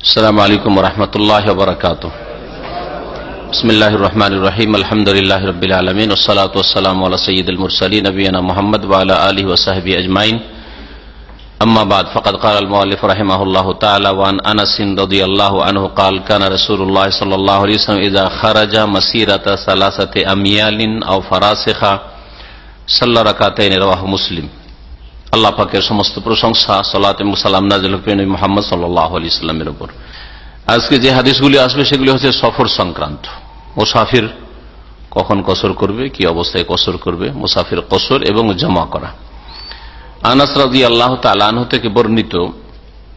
السلام علیکم ورحمۃ اللہ وبرکاتہ۔ بسم اللہ الرحمن الرحیم، الحمد للہ رب العالمین، والصلاة والسلام علی سید المرسلین، نبینا محمد وعلى آلہ وصحبہ اجمعین۔ اما بعد، فقد قال المؤلف رحمہ اللہ تعالی، وان انس رضی اللہ عنہ قال، کان رسول اللہ صلی اللہ علیہ وسلم اذا خرج مسیرت سلاسة امیال او فراسخہ صلی رکاتین رواہ مسلم۔ আল্লাহ পাকের সমস্ত প্রশংসা, সালাত এবং সালাম নাজিল মোহাম্মদ সাল্লাহ আলি উপর। আজকে যে হাদিসগুলি আসবে সেগুলি হচ্ছে সফর সংক্রান্ত। মুসাফির কখন কসর করবে, কি অবস্থায় কসর করবে, মুসাফির কসর এবং জমা করা। আনাস আল্লাহ তালাহ থেকে বর্ণিত,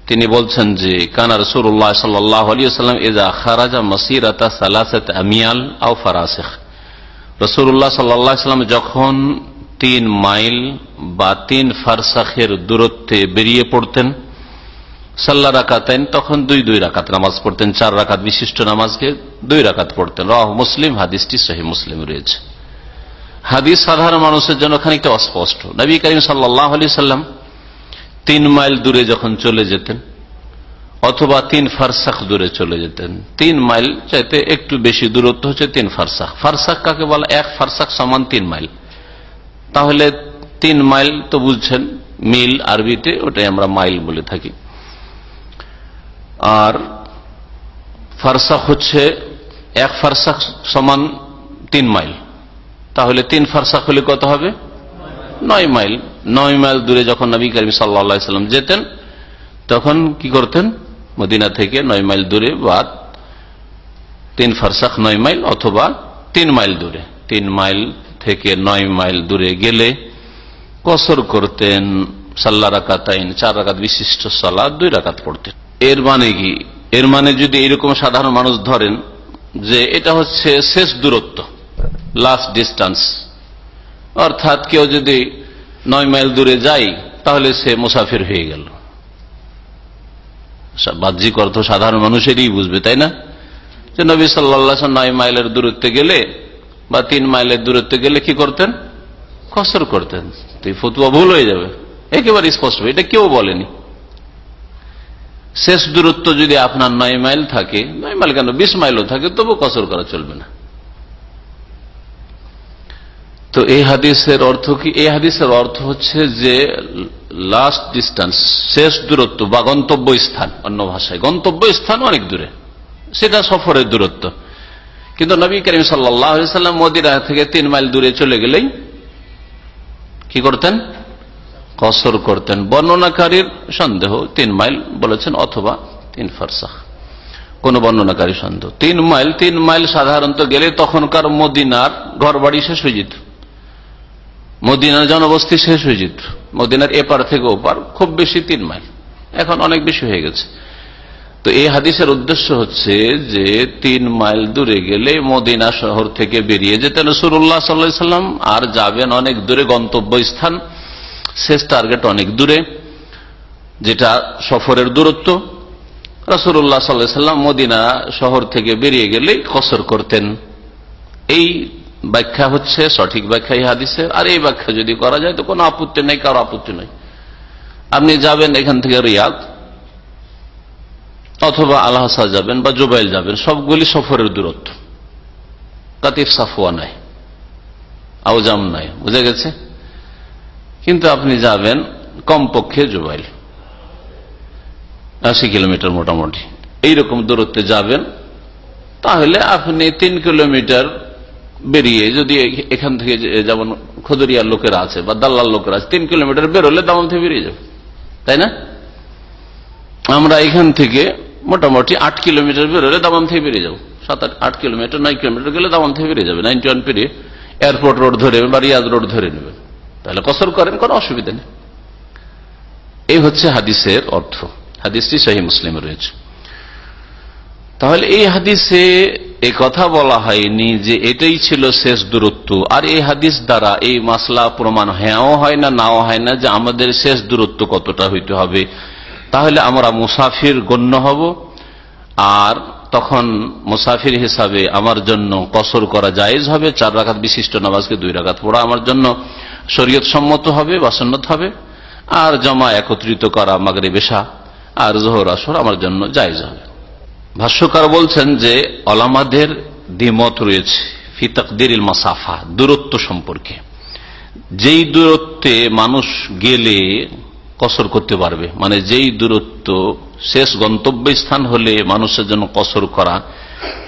তিনি বলছেন যে, কানা রসুল্লাহ সাল্লাহ আলী সাল্লাম এজা খারাজা মসিরাতা সালাসাত আমিয়াল আও ফারাসেখ। রসুল্লাহ সাল্লাহ সাল্লাম যখন তিন মাইল বা তিন ফারসাখের দূরত্বে বেরিয়ে পড়তেন। সাল্লা রাকাতেন তখন দুই দুই রাকাত নামাজ পড়তেন, চার রাকাত বিশিষ্ট নামাজকে দুই রাকাত পড়তেন। রাহ মুসলিম, হাদিসটি সহি মুসলিম রয়েছে। হাদিস সাধারণ মানুষের জন্য খানিকটা অস্পষ্ট। নবী করিম সাল্লাহ আলি সাল্লাম তিন মাইল দূরে যখন চলে যেতেন, অথবা তিন ফারসাখ দূরে চলে যেতেন, তিন মাইল চাইতে একটু বেশি দূরত্ব হচ্ছে তিন ফারসাখ। ফারসাখ কাকে বলা? এক ফারসাখ সমান তিন মাইল। তাহলে তিন মাইল তো বুঝছেন, মিল আরবিতে, ওটাই আমরা মাইল বলে থাকি। আর ফারসাক হচ্ছে এক ফারসাক সমান তিন মাইল। তাহলে তিন ফারসাক হলে কত হবে? নয় মাইল। নয় মাইল দূরে যখন নবী করিম সাল্লাম যেতেন, তখন কি করতেন? মদিনা থেকে নয় মাইল দূরে বা তিন ফারসাক নয় মাইল অথবা তিন মাইল দূরে। তিন মাইল থেকে নয় মাইল দূরে গেলে কসর করতেন, সাল্লা রাকাতাইন চার রাকাত বিশিষ্ট সাল্লা দুই রাকাত পড়তেন। এর মানে কি? এর মানে যদি এরকম সাধারণ মানুষ ধরেন যে এটা হচ্ছে শেষ দূরত্ব লাস্ট ডিস্টান্স অর্থাৎ কেউ যদি নয় মাইল দূরে যায়, তাহলে সে মুসাফির হয়ে গেল। বাহ্যিক অর্থ সাধারণ মানুষেরই বুঝবে, তাই না? যে নবী সাল্লা নয় মাইলের দূরত্বে গেলে বা তিন মাইলের দূরত্বে গেলে কি করতেন? কসর করতেন। তুই ফতুয়া ভুল হয়ে যাবে। একেবারে স্পষ্ট। এটা কেউ বলেনি। শেষ দূরত্ব যদি আপনার নয় মাইল থাকে, নয় মাইল কেন? বিশ মাইলও থাকে, তবু কসর করা চলবে না। তো এই হাদিসের অর্থ কি? এই হাদিসের অর্থ হচ্ছে যে লাস্ট ডিস্টান্স শেষ দূরত্ব বা গন্তব্য স্থান অন্য ভাষায়। গন্তব্য স্থান অনেক দূরে। সেটা সফরের দূরত্ব। কিন্তু নবী করিম সাল্লাম মদিরা থেকে তিন মাইল দূরে চলে গেলেই কি করতেন? কসর করতেন। বর্ণনাকারীর সন্দেহ, তিন মাইল বলেছেন, অথবা তিন ফারসাখ। কোন বর্ণনাকারী সন্দেহ। তিন মাইল তিন মাইল সাধারণত গেলে তখনকার মদিনার ঘর বাড়ি শেষ হয়ে যেত। মদিনার জনবস্তি শেষ হয়ে যেত। মদিনার এপার থেকে ওপার, খুব বেশি তিন মাইল। এখন অনেক বেশি হয়ে গেছে। তো এই হাদিসের উদ্দেশ্য হচ্ছে যে তিন মাইল দূরে গেলে মদিনা শহর থেকে বেরিয়ে যেতেন সুরুল্লাহ সাল্লাম, আর যাবেন অনেক দূরে গন্তব্য স্থান শেষ টার্গেট অনেক দূরে, যেটা সফরের দূরত্ব। রসুল্লাহ সাল্লাম মদিনা শহর থেকে বেরিয়ে গেলেই কসর করতেন। এই ব্যাখ্যা হচ্ছে সঠিক ব্যাখ্যা এই হাদিসের। আর এই ব্যাখ্যা যদি করা যায় তো কোনো আপত্তি নেই, কারও আপত্তি নেই। আপনি যাবেন এখান থেকে রিয়াদ অথবা আলহাসা যাবেন বা জোবাইল যাবেন, সবগুলি সফরের দূরত্ব। কাতিফ সাফুয়া নাই আউজাম নাই, বুঝে গেছে? কিন্তু আপনি যাবেন কমপক্ষে জোবাইল। আশি কিলোমিটার মোটামুটি। এইরকম দূরত্বে যাবেন, তাহলে আপনি তিন কিলোমিটার বেরিয়ে যদি এখান থেকে যেমন খুদরিয়ার লোকেরা আছে বা দাল্লার লোকেরা আছে, তিন কিলোমিটার বেরোলে দাম থেকে বেরিয়ে যাবে তাই না? আমরা এখান থেকে মোটামুটি আট কিলোমিটার বেরোলে দামান থেকে বেরিয়ে যাব। সাত আট কিলোমিটার, নয় কিলোমিটার গেলে দামান থেকে বেরিয়ে যাবে। নাইনটি ওয়ান পেরিয়ে এয়ারপোর্ট রোড ধরে বা রিয়াজ রোড ধরে নেবেন তাহলে কসর করেন, কোনো অসুবিধা নেই। এই হচ্ছে হাদিসের অর্থ। হাদিসটি সহি মুসলিম রয়েছে। তাহলে এই হাদিসে এই কথা বলা হয়নি যে এটাই ছিল শেষ দূরত্ব। আর এই হাদিস দ্বারা এই মাসলা প্রমাণ হ্যাঁও হয় না, নাও হয় না যে আমাদের শেষ দূরত্ব কতটা হইতে হবে। তাহলে আমরা মুসাফির গণ্য হব, আর তখন মুসাফির হিসাবে আমার জন্য কসর করা জায়েজ হবে, চার রাখাত বিশিষ্ট নামাজকে দুই রাখাত পড়া আমার জন্য শরীয়ত সম্মত হবে বা সন্ন্যত হবে, আর জমা একত্রিত করা মাগরে বেশা আর জোহর, আসর আমার জন্য জায়েজ হবে। ভাষ্যকার বলছেন যে অলামাদের দ্বিমত রয়েছে ফি তকদিরিল মাসাফা, দূরত্ব সম্পর্কে। যেই দূরত্বে মানুষ গেলে কসর করতে পারবে। মানে যেই দূরত্ব, শেষ গন্তব্য স্থান হলে মানুষের জন্য কসর করা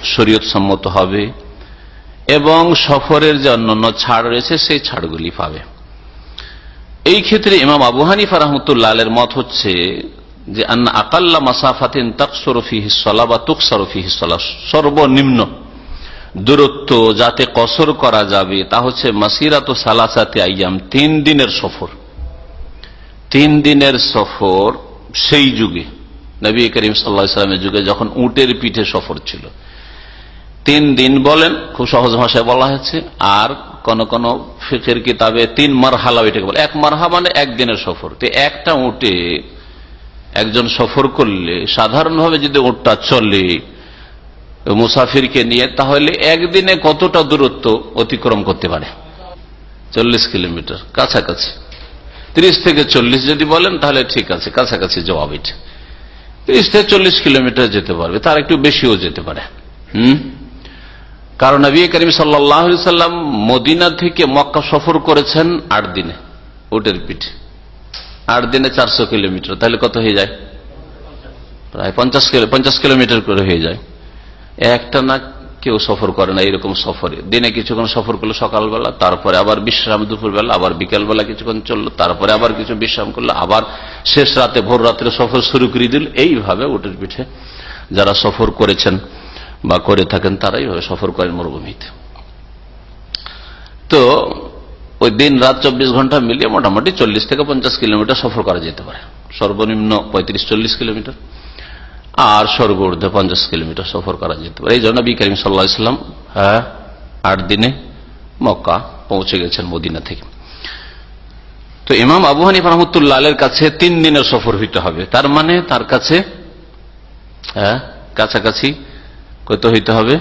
শরীয়ত সম্মত হবে এবং সফরের যে অন্যান্য ছাড় রয়েছে, সেই ছাড়গুলি পাবে। এই ক্ষেত্রে ইমাম আবু হানিফা রহমতুল্লাহ মত হচ্ছে যে, আন্না আকাল্লা মাসাফাতিন তাকসরফি হিসলা বা তুকসরফি হিসলা সর্বনিম্ন দূরত্ব যাতে কসর করা যাবে, তা হচ্ছে মাসিরাত সালাসাতে আইয়াম, তিন দিনের সফর। তিন দিনের সফর সেই যুগে। নবী করিম সাল্লামের যুগে যখন উটের পিঠে সফর ছিল। তিন দিন বলেন, খুব সহজ ভাষায় বলা হয়েছে, আর কোন কোন ফিকের কিতাবে তিন মারহালা এটাকে বলে। এক মারহা মানে একদিনের সফর। তো একটা উঠে একজন সফর করলে, সাধারণভাবে যদি উটটা চলে মুসাফিরকে নিয়ে, তাহলে একদিনে কতটা দূরত্ব অতিক্রম করতে পারে? চল্লিশ কিলোমিটার, কাছাকাছি। ত্রিশ থেকে চল্লিশ যদি বলেন, তাহলে ঠিক আছে, কাছাকাছি জবাব এটা। ত্রিশ থেকে চল্লিশ কিলোমিটার যেতে পারবে, তার একটু বেশিও যেতে পারে। হম? কারণ নবী করিম সাল্লাম মদিনা থেকে মক্কা সফর করেছেন আট দিনে, উটের পিঠে। আট দিনে চারশো কিলোমিটার, তাহলে কত হয়ে যায়? প্রায় পঞ্চাশ পঞ্চাশ কিলোমিটার করে হয়ে যায়। একটা না কেউ সফর করে না এরকম সফরে। দিনে কিছুক্ষণ সফর করল সকালবেলা, তারপরে আবার বিশ্রাম, দুপুরবেলা, আবার বিকালবেলা কিছুক্ষণ চলল, তারপরে আবার কিছু বিশ্রাম করল, আবার শেষ রাতে, ভোর রাত্রে সফর শুরু করে দিল। এইভাবে উটের পিঠে যারা সফর করেছেন বা করে থাকেন তারা এইভাবে সফর করেন মরুভূমিতে। তো ওই দিন রাত চব্বিশ ঘণ্টা মিলিয়ে মোটামুটি চল্লিশ থেকে পঞ্চাশ কিলোমিটার সফর করা যেতে পারে। সর্বনিম্ন পঁয়ত্রিশ চল্লিশ কিলোমিটার। আর সর্বর্ধে পঞ্চাশ কিলোমিটার সফর করা যেতে পারে। এই জন্য বি করিম সাল্লা ইসলাম হ্যাঁ আট দিনে মক্কা পৌঁছে গেছেন মদিনা থেকে। তো ইমাম আবু হানিফ রহমতুল্লাহ কাছে তিন দিনের সফর হইতে হবে। তার মানে তার কাছে হ্যাঁ কাছাকাছি কত হইতে হবে?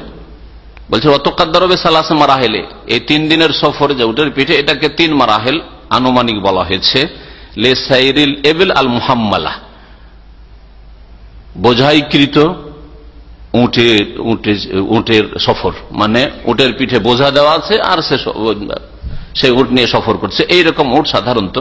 বলছে অত কাদ্দারবে সালাসে মারাহেলে। এই তিন দিনের সফর যে উটের পিঠে, এটাকে তিন মারাহেল আনুমানিক বলা হয়েছে। লে সাইরিল এবেল আল মুহাম্মালা। বোঝাইকৃত উটের উটের সফর। মানে উটের পিঠে বোঝা দেওয়া আছে আর সে সে উট নিয়ে সফর করছে। এইরকম উট সাধারণত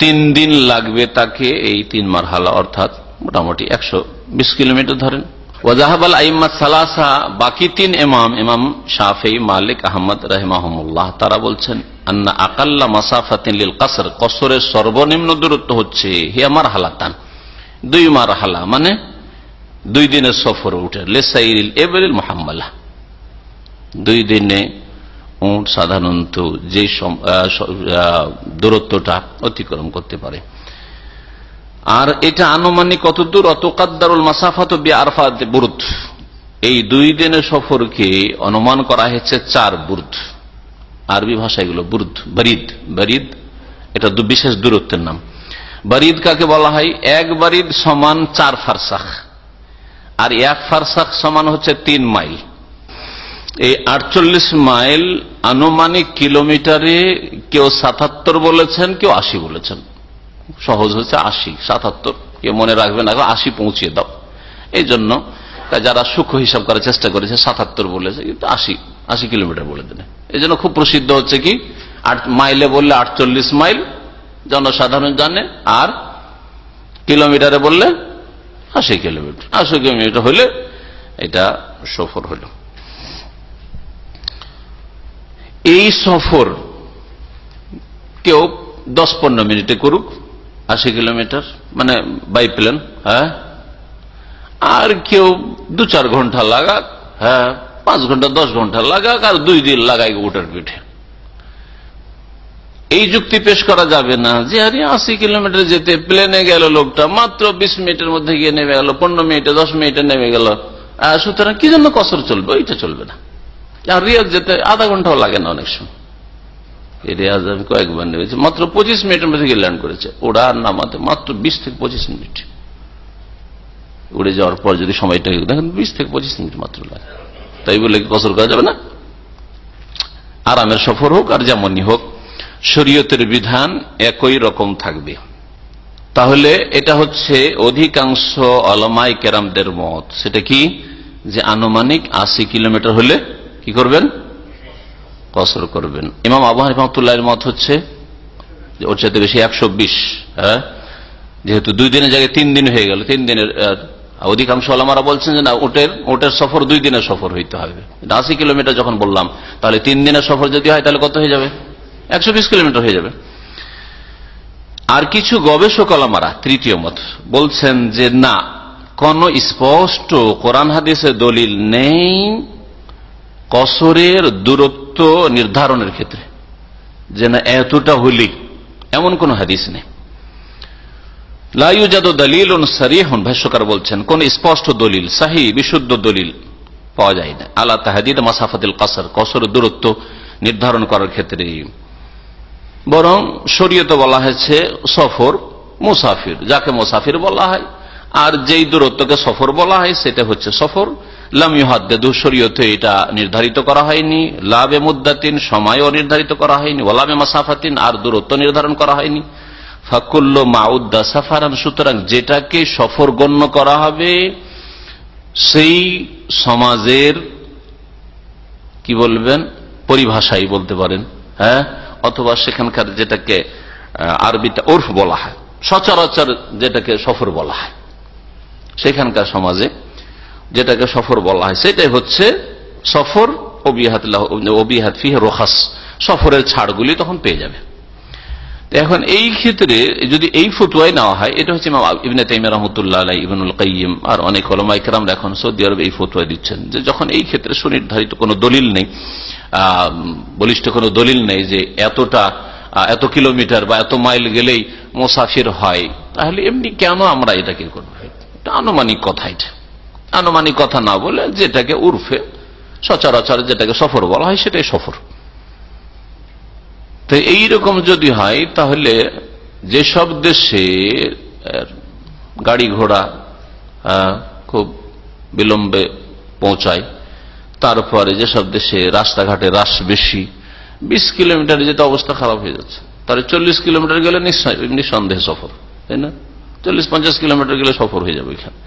তিন দিন লাগবে তাকে এই তিন মারহালা, অর্থাৎ মোটামুটি একশো বিশ কিলোমিটার ধরেন। ওয়াজাহাবাল আইম্মা সালাসা, বাকি তিন এমাম ইমাম শাফি মালিক আহমদ রহমাহমুল্লাহ, তারা বলছেন, আন্না আকাল্লা মাসাফাতিন লিল কাসর কসরের সর্বনিম্ন দূরত্ব হচ্ছে হিয়ামার হালাতান দুই মার হালা মানে দুই দিনের সফর উঠে লেসাইল এবেল মোহাম্মলা। দুই দিনে উঠ সাধারণত যে দূরত্বটা অতিক্রম করতে পারে। আর এটা আনুমানিক কত দূর? অতকাদ্দারুল মাসাফাত আরফাত বুরুদ। এই দুই দিনের সফরকে অনুমান করা হয়েছে চার বুর্দ। আরবি ভাষা এগুলো বুর্দ, বরিদ। বরিদ, এটা বিশেষ দূরত্বের নাম। বারিদ কাকে বলা হয়? এক বারিদ সমান চার ফারসাখ। আর এক ফারসাখ সমান হচ্ছে তিন মাইল। এই আটচল্লিশ মাইল আনুমানিক কিলোমিটারে কেউ সাতাত্তর বলেছেন, কেউ আশি বলেছেন। সহজ হচ্ছে আশি, সাতাত্তর। কেউ মনে রাখবেন আগে আশি পৌঁছিয়ে দাও। এই জন্য যারা সূক্ষ্ম হিসাব করার চেষ্টা করেছে, সাতাত্তর বলেছে, কিন্তু আশি আশি কিলোমিটার বলে দেন এই জন্য খুব প্রসিদ্ধ হচ্ছে কি, আট মাইলে বললে আটচল্লিশ মাইল জনসাধারণ জানে, আর কিলোমিটারে বললে আশি কিলোমিটার। আশি কিলোমিটার হলে এটা সফর হল। এই সফর কেউ দশ পনেরো মিনিটে করুক, আশি কিলোমিটার মানে বাই প্লেন হ্যাঁ? আর কেউ দু চার ঘণ্টা লাগাক হ্যাঁ? পাঁচ ঘণ্টা, দশ ঘণ্টা লাগাক, আর দুই দিন লাগাই ওটার পিঠে। এই যুক্তি পেশ করা যাবে না যে আরে আশি কিলোমিটার যেতে প্লেনে গেল লোকটা, মাত্র বিশ মিনিটের মধ্যে গিয়ে নেমে গেল, পনেরো মিনিটে, দশ মিনিটে নেমে গেল। সুতরাং কি জন্য কসর চলবে? ওইটা চলবে না। রিয়াজ যেতে আধা ঘন্টাও লাগে না অনেক সময়। রিয়াজ আমি কয়েকবার নেমেছি, মাত্র পঁচিশ মিনিটের মধ্যে গিয়ে ল্যান্ড করেছে। ওরা নামাতে, মাত্র বিশ থেকে পঁচিশ মিনিট। উড়ে যাওয়ার পর যদি সময়টা দেখেন বিশ থেকে পঁচিশ মিনিট মাত্র লাগে। তাই বলে কসর করা যাবে না? আরামের সফর হোক আর যেমনই হোক শরীয়তের বিধান একই রকম থাকবে। তাহলে এটা হচ্ছে অধিকাংশ অলমাই কেরামদের মত। সেটা কি? যে আনুমানিক আশি কিলোমিটার হলে কি করবেন? কসর করবেন। ইমাম আবু হানিফাতুল্লাহ মত হচ্ছে ওর চাইতে বেশি একশো বিশ হ্যাঁ? যেহেতু দুই দিনের জায়গায় তিন দিন হয়ে গেল, তিন দিনের অধিকাংশ আলামারা বলছেন যে না, ওটের ওটের সফর দুই দিনের সফর হইতে হবে। আশি কিলোমিটার যখন বললাম, তাহলে তিন দিনের সফর যদি হয়, তাহলে কত হয়ে যাবে? একশো কিলোমিটার হয়ে যাবে। আর কিছু গবেষক আলামারা, তৃতীয় মত, বলছেন যে না, কোন স্পষ্ট কোরআন হাদিসের দলিল নেই কসরের দূরত্ব নির্ধারণের ক্ষেত্রে, যে না এতটা হলি এমন কোন হাদিস নেই। লাইউ লাইজাদ দলিল সারিহন, ভাষ্যকার বলছেন, কোন স্পষ্ট দলিল, সাহি, বিশুদ্ধ দলিল পাওয়া যায় না। আল্লাহ তাহাদিদ মাসাফাতিল কাসর কসর দূরত্ব নির্ধারণ করার ক্ষেত্রে। বরং শরীয়ত বলা হয়েছে সফর, মুসাফির। যাকে মুসাফির বলা হয়, আর যেই দূরত্বকে সফর বলা হয়, সেটা হচ্ছে সফর। লামিহাদ্দু শরীয়তে এটা নির্ধারিত করা হয়নি। লাভে মুদাতিন সময়ও নির্ধারিত করা হয়নি। ওলামে মাসাফাতিন, আর দূরত্ব নির্ধারণ করা হয়নি। ফাকুল্ল মাউদ্দা সাফারান, সুতরাং যেটাকে সফর গণ্য করা হবে, সেই সমাজের, কি বলবেন, পরিভাষাই বলতে পারেন হ্যাঁ? অথবা সেখানকার যেটাকে আরবিতে ওরফ বলা হয়, সচরাচর যেটাকে সফর বলা হয়। সেখানকার সমাজে যেটাকে সফর বলা হয়, সেটাই হচ্ছে সফর অবিহাত ফিহে রোহাস সফরের ছাড়গুলি তখন পেয়ে যাবে। এখন এই ক্ষেত্রে যদি এই ফতুয়াই নেওয়া হয়, এটা হচ্ছে ইবনে তাইম রহমতুল্লাহ ইবনুল কাইম আর অনেক ওলমাইকরাম এখন সৌদি আরব এই ফতুয়া দিচ্ছেন। যে যখন এই ক্ষেত্রে সুনির্ধারিত কোনো দলিল নেই বলিষ্ঠ কোনো দলিল নেই যে এতটা এত কিলোমিটার বা এত মাইল গেলেই মোসাফির হয়, তাহলে এমনি কেন আমরা এটাকে করব? এটা আনুমানিক কথা এটা। আনুমানিক কথা না বলে যেটাকে উর্ফে সচরাচর যেটাকে সফর বলা হয় সেটাই সফর। তো এইরকম যদি হয়, তাহলে যেসব দেশে গাড়ি ঘোড়া খুব বিলম্বে পৌঁছায় তারপরে যেসব দেশে রাস্তাঘাটে রাস বেশি, বিশ কিলোমিটার যেতে অবস্থা খারাপ হয়ে যাচ্ছে। তাহলে চল্লিশ কিলোমিটার গেলে নিঃসন্দেহে সফর, তাই না? চল্লিশ পঞ্চাশ কিলোমিটার গেলে সফর হয়ে যাবে এখানে।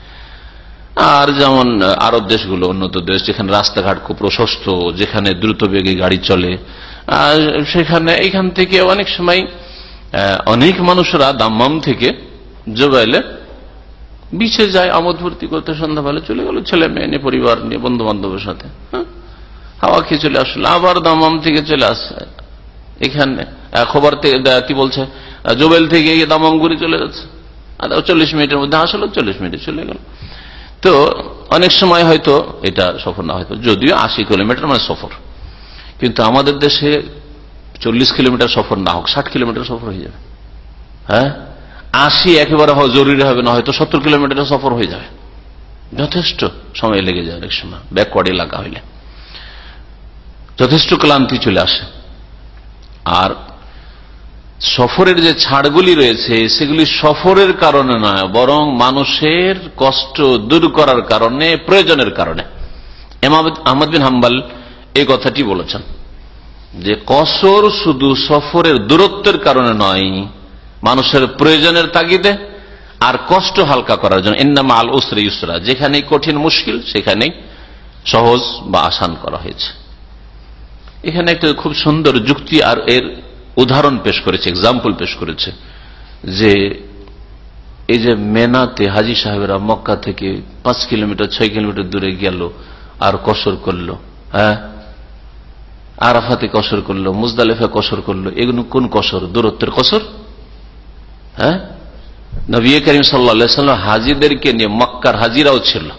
আর যেমন, আরব দেশগুলো, উন্নত দেশ, যেখানে রাস্তাঘাট খুব প্রশস্ত, যেখানে দ্রুত বেগে গাড়ি চলে সেখানে এইখান থেকে অনেক সময় অনেক মানুষরা দাম্মাম থেকে জোগাইলে বিছে যায়, আমোদ ভর্তি করতে সন্ধ্যাবেলা চলে গেল ছেলে মেয়ে নিয়ে, পরিবার নিয়ে বন্ধু বান্ধবের সাথে হ্যাঁ? হাওয়া খেয়ে চলে আসলো, আবার দামাম থেকে চলে আসছে। এখানে খবর কি বলছে জোবেল থেকে দামাম ঘুরে চলে যাচ্ছে। আর চল্লিশ মিনিটের মধ্যে আসলো, চল্লিশ মিনিটে চলে গেল। তো অনেক সময় হয়তো এটা সফর না, হয়তো, যদিও আশি কিলোমিটার মানে সফর। কিন্তু আমাদের দেশে চল্লিশ কিলোমিটার সফর না হোক, ষাট কিলোমিটার সফর হয়ে যাবে। হ্যাঁ? আশি একেবারে জরুরি হবে না, হয়তো সত্তর কিলোমিটার সফর হয়ে যাবে। যথেষ্ট সময় লেগে যায় অনেক সময় ব্যাকওয়ার্ড এলাকা হইলে। যথেষ্ট ক্লান্তি চলে আসে। আর সফরের যে ছাড়গুলি রয়েছে, সেগুলি সফরের কারণে নয়, বরং মানুষের কষ্ট দূর করার কারণে, প্রয়োজনের কারণে। আহমদ বিন হাম্বাল এই কথাটি বলেছেন যে কসর শুধু সফরের দূরত্বের কারণে নয়, মানুষের প্রয়োজনের তাগিদে আর কষ্ট হালকা করার জন্য। ইন্নামা আল উসরে ইউসরা যেখানে কঠিন মুশকিল, সেখানেই সহজ বা আসান করা হয়েছে। এখানে একটা খুব সুন্দর যুক্তি আর এর উদাহরণ পেশ করেছে এক্সাম্পল পেশ করেছে, যে এই যে মেনাতে হাজি সাহেবেরা মক্কা থেকে পাঁচ কিলোমিটার, ছয় কিলোমিটার দূরে গেল আর কসর করল হ্যাঁ? আরাফাতে কসর করল, মুজদালেফা কসর করল, এগুলো কোন কসর? দূরত্বের কসর? হ্যাঁ? নবী করিম সাল্লা হাজিদেরকে নিয়ে মক্কার হাজিরাও ছিল।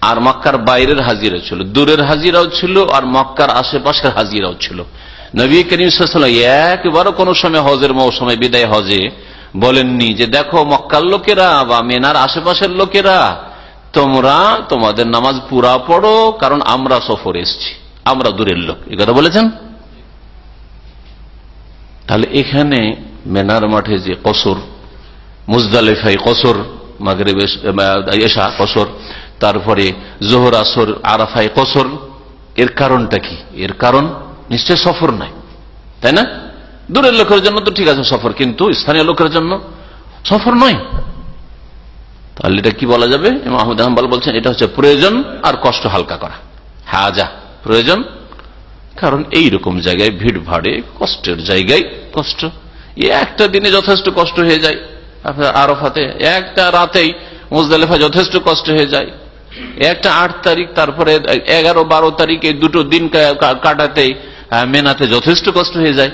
আর মক্কার বাইরের হাজিরা ছিল, দূরের হাজিরাও ছিল, আর মক্কার আশেপাশের হাজিরাও ছিল। নবী করিম একবারও কোন সময় হজের মৌসুমে বিদায় হজে বলেননি যে, দেখো, মক্কার লোকেরা বা মেনার আশেপাশের লোকেরা, তোমরা তোমাদের নামাজ পুরা পড়ো, কারণ আমরা সফর এসছি। আমরা দূরের লোক। এই কথা বলেছেন? তাহলে এখানে মেনার মাঠে যে কসর, মুজদালেফাই কসর মাগরে এসা কসর, তারপরে জোহর আসর, আরাফাই কসর, এর কারণটা কি? এর কারণ নিশ্চয় সফর নাই। তাই না? দূরের লোকের জন্য তো ঠিক আছে সফর, কিন্তু স্থানীয় লোকের জন্য সফর নয়। তাহলে এটা কি বলা যাবে? মাহমুদ আহম্বাল বলছেন, এটা হচ্ছে প্রয়োজন আর কষ্ট হালকা করা। হাজা। প্রয়োজন? কারণ এই রকম জায়গায় ভিড় ভাড়ে, কষ্টের জায়গায় কষ্ট। একটা দিনে যথেষ্ট কষ্ট হয়ে যায়। আরফাতে একটা রাতেই মুজদালেফা যথেষ্ট কষ্ট হয়ে যায়। একটা আট তারিখ, তারপরে এগারো, বারো তারিখ দুটো দিন কাটাতে মেনাতে যথেষ্ট কষ্ট হয়ে যায়।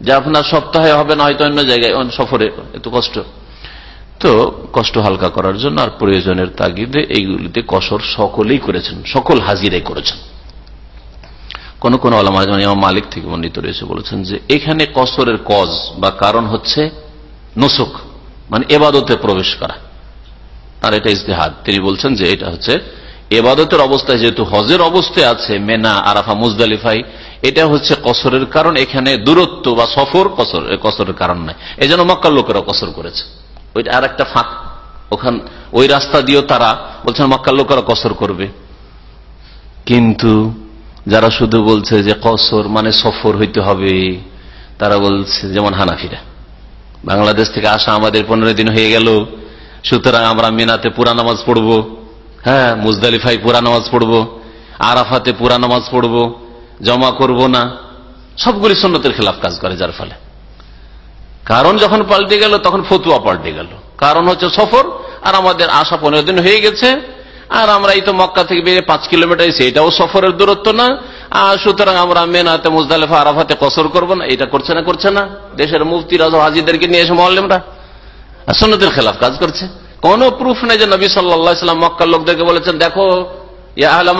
যে আপনার সপ্তাহে হবে না, হয়তো অন্য জায়গায় সফরে এত কষ্ট। তো কষ্ট হালকা করার জন্য আর প্রয়োজনের তাগিদে এইগুলিতে কসর সকলেই করেছেন, সকল হাজিরাই করেছেন। কোন কোন মালিক থেকে বর্ণিত রয়েছে বলেছেন যে এখানে কসরের কজ বা কারণ হচ্ছে নসুক মানে এবাদতে প্রবেশ করা। আর এটা ইস্তেহাদ তিনি বলছেন যে এটা হচ্ছে এবাদতের অবস্থায় যেহেতু হজের অবস্থায় আছে, মেনা, আরাফা, মুজদালিফাই, এটা হচ্ছে কসরের কারণ। এখানে দূরত্ব বা সফর কসর, কসরের কারণ নাই এই জন্য মক্কার লোকেরা কসর করেছে। ওইটা আর একটা ফাঁক। ওখান, ওই রাস্তা দিয়েও তারা বলছেন মক্কার লোকেরা কসর করবে। কিন্তু যারা শুধু বলছে যে কসর মানে সফর হইতে হবে, তারা বলছে যেমন হানাফিরা। বাংলাদেশ থেকে আসা আমাদের পনেরো দিন হয়ে গেল, সুতরাং আমরা মিনাতে পুরা নামাজ পড়ব হ্যাঁ মুজদালিফাই পুরা নামাজ পড়ব, আরাফাতে পুরা নামাজ পড়ব, জমা করব না, সবগুলি সন্ন্যতের খেলাফ কাজ করে যার ফলে। কারণ যখন পাল্টে গেল, তখন ফতুয়া পাল্টে গেল। কারণ হচ্ছে সফর, আর আমাদের আসা পনেরো দিন হয়ে গেছে আর আমরা এই তো মক্কা থেকে বেরিয়ে পাঁচ কিলোমিটার এসে এটাও সফরের দূরত্ব না। আর সুতরাং আমরা মেনাতে, মুজদালেফা, আরাফাতে কসর করব না। এটা করছে না করছে না। দেশের মুফতি রাজা হাজিদেরকে নিয়ে এসে মহল্লেমরা সন্ন্যতের খেলাফ কাজ করছে। কোন প্রুফ নেই যে নবী সাল্লাম মক্কার লোকদেরকে বলেছেন, দেখো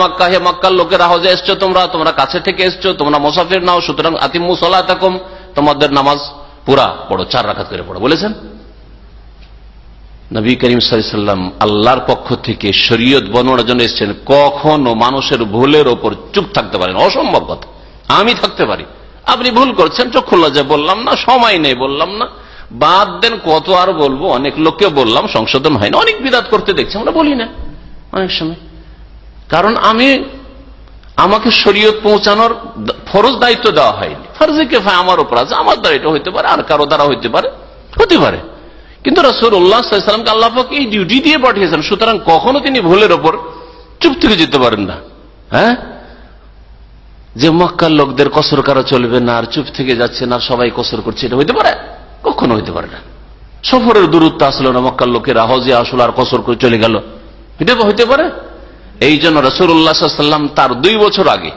মক্কা, হে মক্কার লোকেরা, হজে এসছো তোমরা তোমরা কাছে থেকে এসছো, তোমরা মোসাফির নাও, সুতরাং আতিমু সাল্লাহ তোমাদের নামাজ পুরা, পড়ো, চার রাখাত করে পড়ো। বলেছেন? নবী করিম সাল্লাম আল্লাহর পক্ষ থেকে শরীয়ত বর্ণনার জন্য এসছেন, কখনো মানুষের ভুলের ওপর চুপ থাকতে পারেন। অসম্ভব কথা। আমি থাকতে পারি। আপনি ভুল করছেন চক্ষু লজ্জা বললাম না, সময় নেই, বললাম না। বাদ দেন, কত আর বলব, অনেক লোককে বললাম, সংশোধন হয় না অনেক বিদাত করতে দেখছি, আমরা বলি না। অনেক সময়। কারণ আমি, আমাকে শরীয়ত পৌঁছানোর ফরজ দায়িত্ব দেওয়া হয়নি। ফরজে কেফা আমার উপর আছে, আমার দ্বারা এটা হইতে পারে, আর কারও দ্বারা হইতে পারে, হতে পারে। কিন্তু রসুল্লাহামকে আল্লাহাক এই ডিউটি দিয়ে পাঠিয়েছেন, সুতরাং কখনো তিনি ভুলের ওপর চুপ থেকে যেতে পারেন না। হ্যাঁ? যে মক্কার লোকদের কসর কারা চলবে না, আর চুপ থেকে যাচ্ছে না, সবাই কসর করছে, এটা হইতে পারে? কখনো হইতে পারে না। সফরের দূরত্ব আসলো না মক্কার লোকেরা, হজে আসলো আর কসর করে চলে গেল। হইতে পারে? এই জন্য রসুল্লাহাম তার দুই বছর আগে,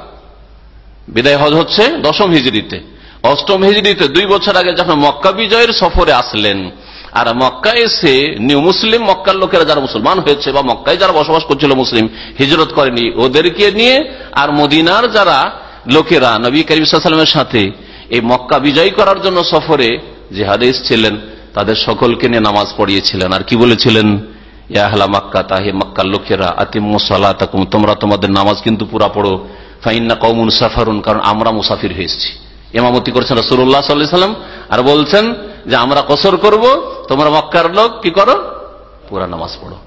বিদায় হজ হচ্ছে দশম হিজড়িতে। অষ্টম হিজড়িতে দুই বছর আগে যখন মক্কা বিজয়ের সফরে আসলেন আর মক্কা এসে নিউ মুসলিম মক্কার লোকেরা যারা মুসলমান হয়েছে বা মক্কায় যারা বসবাস করছিল মুসলিম হিজরত করেনি, ওদেরকে নিয়ে আর মদিনার যারা লোকেরা নবী করিম সাল্লামের সাথে এই মক্কা বিজয় করার জন্য সফরে জেহাদে এসছিলেন, তাদের সকলকে নিয়ে নামাজ পড়িয়েছিলেন। আর কি বলেছিলেন? ইয়াহলা মাক্কা, তাহে মক্কার লোকেরা আতিমুসালাতাকুম তোমরা তোমাদের নামাজ কিন্তু পুরা পড়ো। ফাইন্না কৌমুন সাফারুন, কারণ আমরা মুসাফির হয়েছি এমামতি করছেন রসুল্লাহ সাল্লাম আর বলছেন যে আমরা কসর করব, তোমরা মক্কার লোক, কি করো? পুরা নামাজ পড়ো।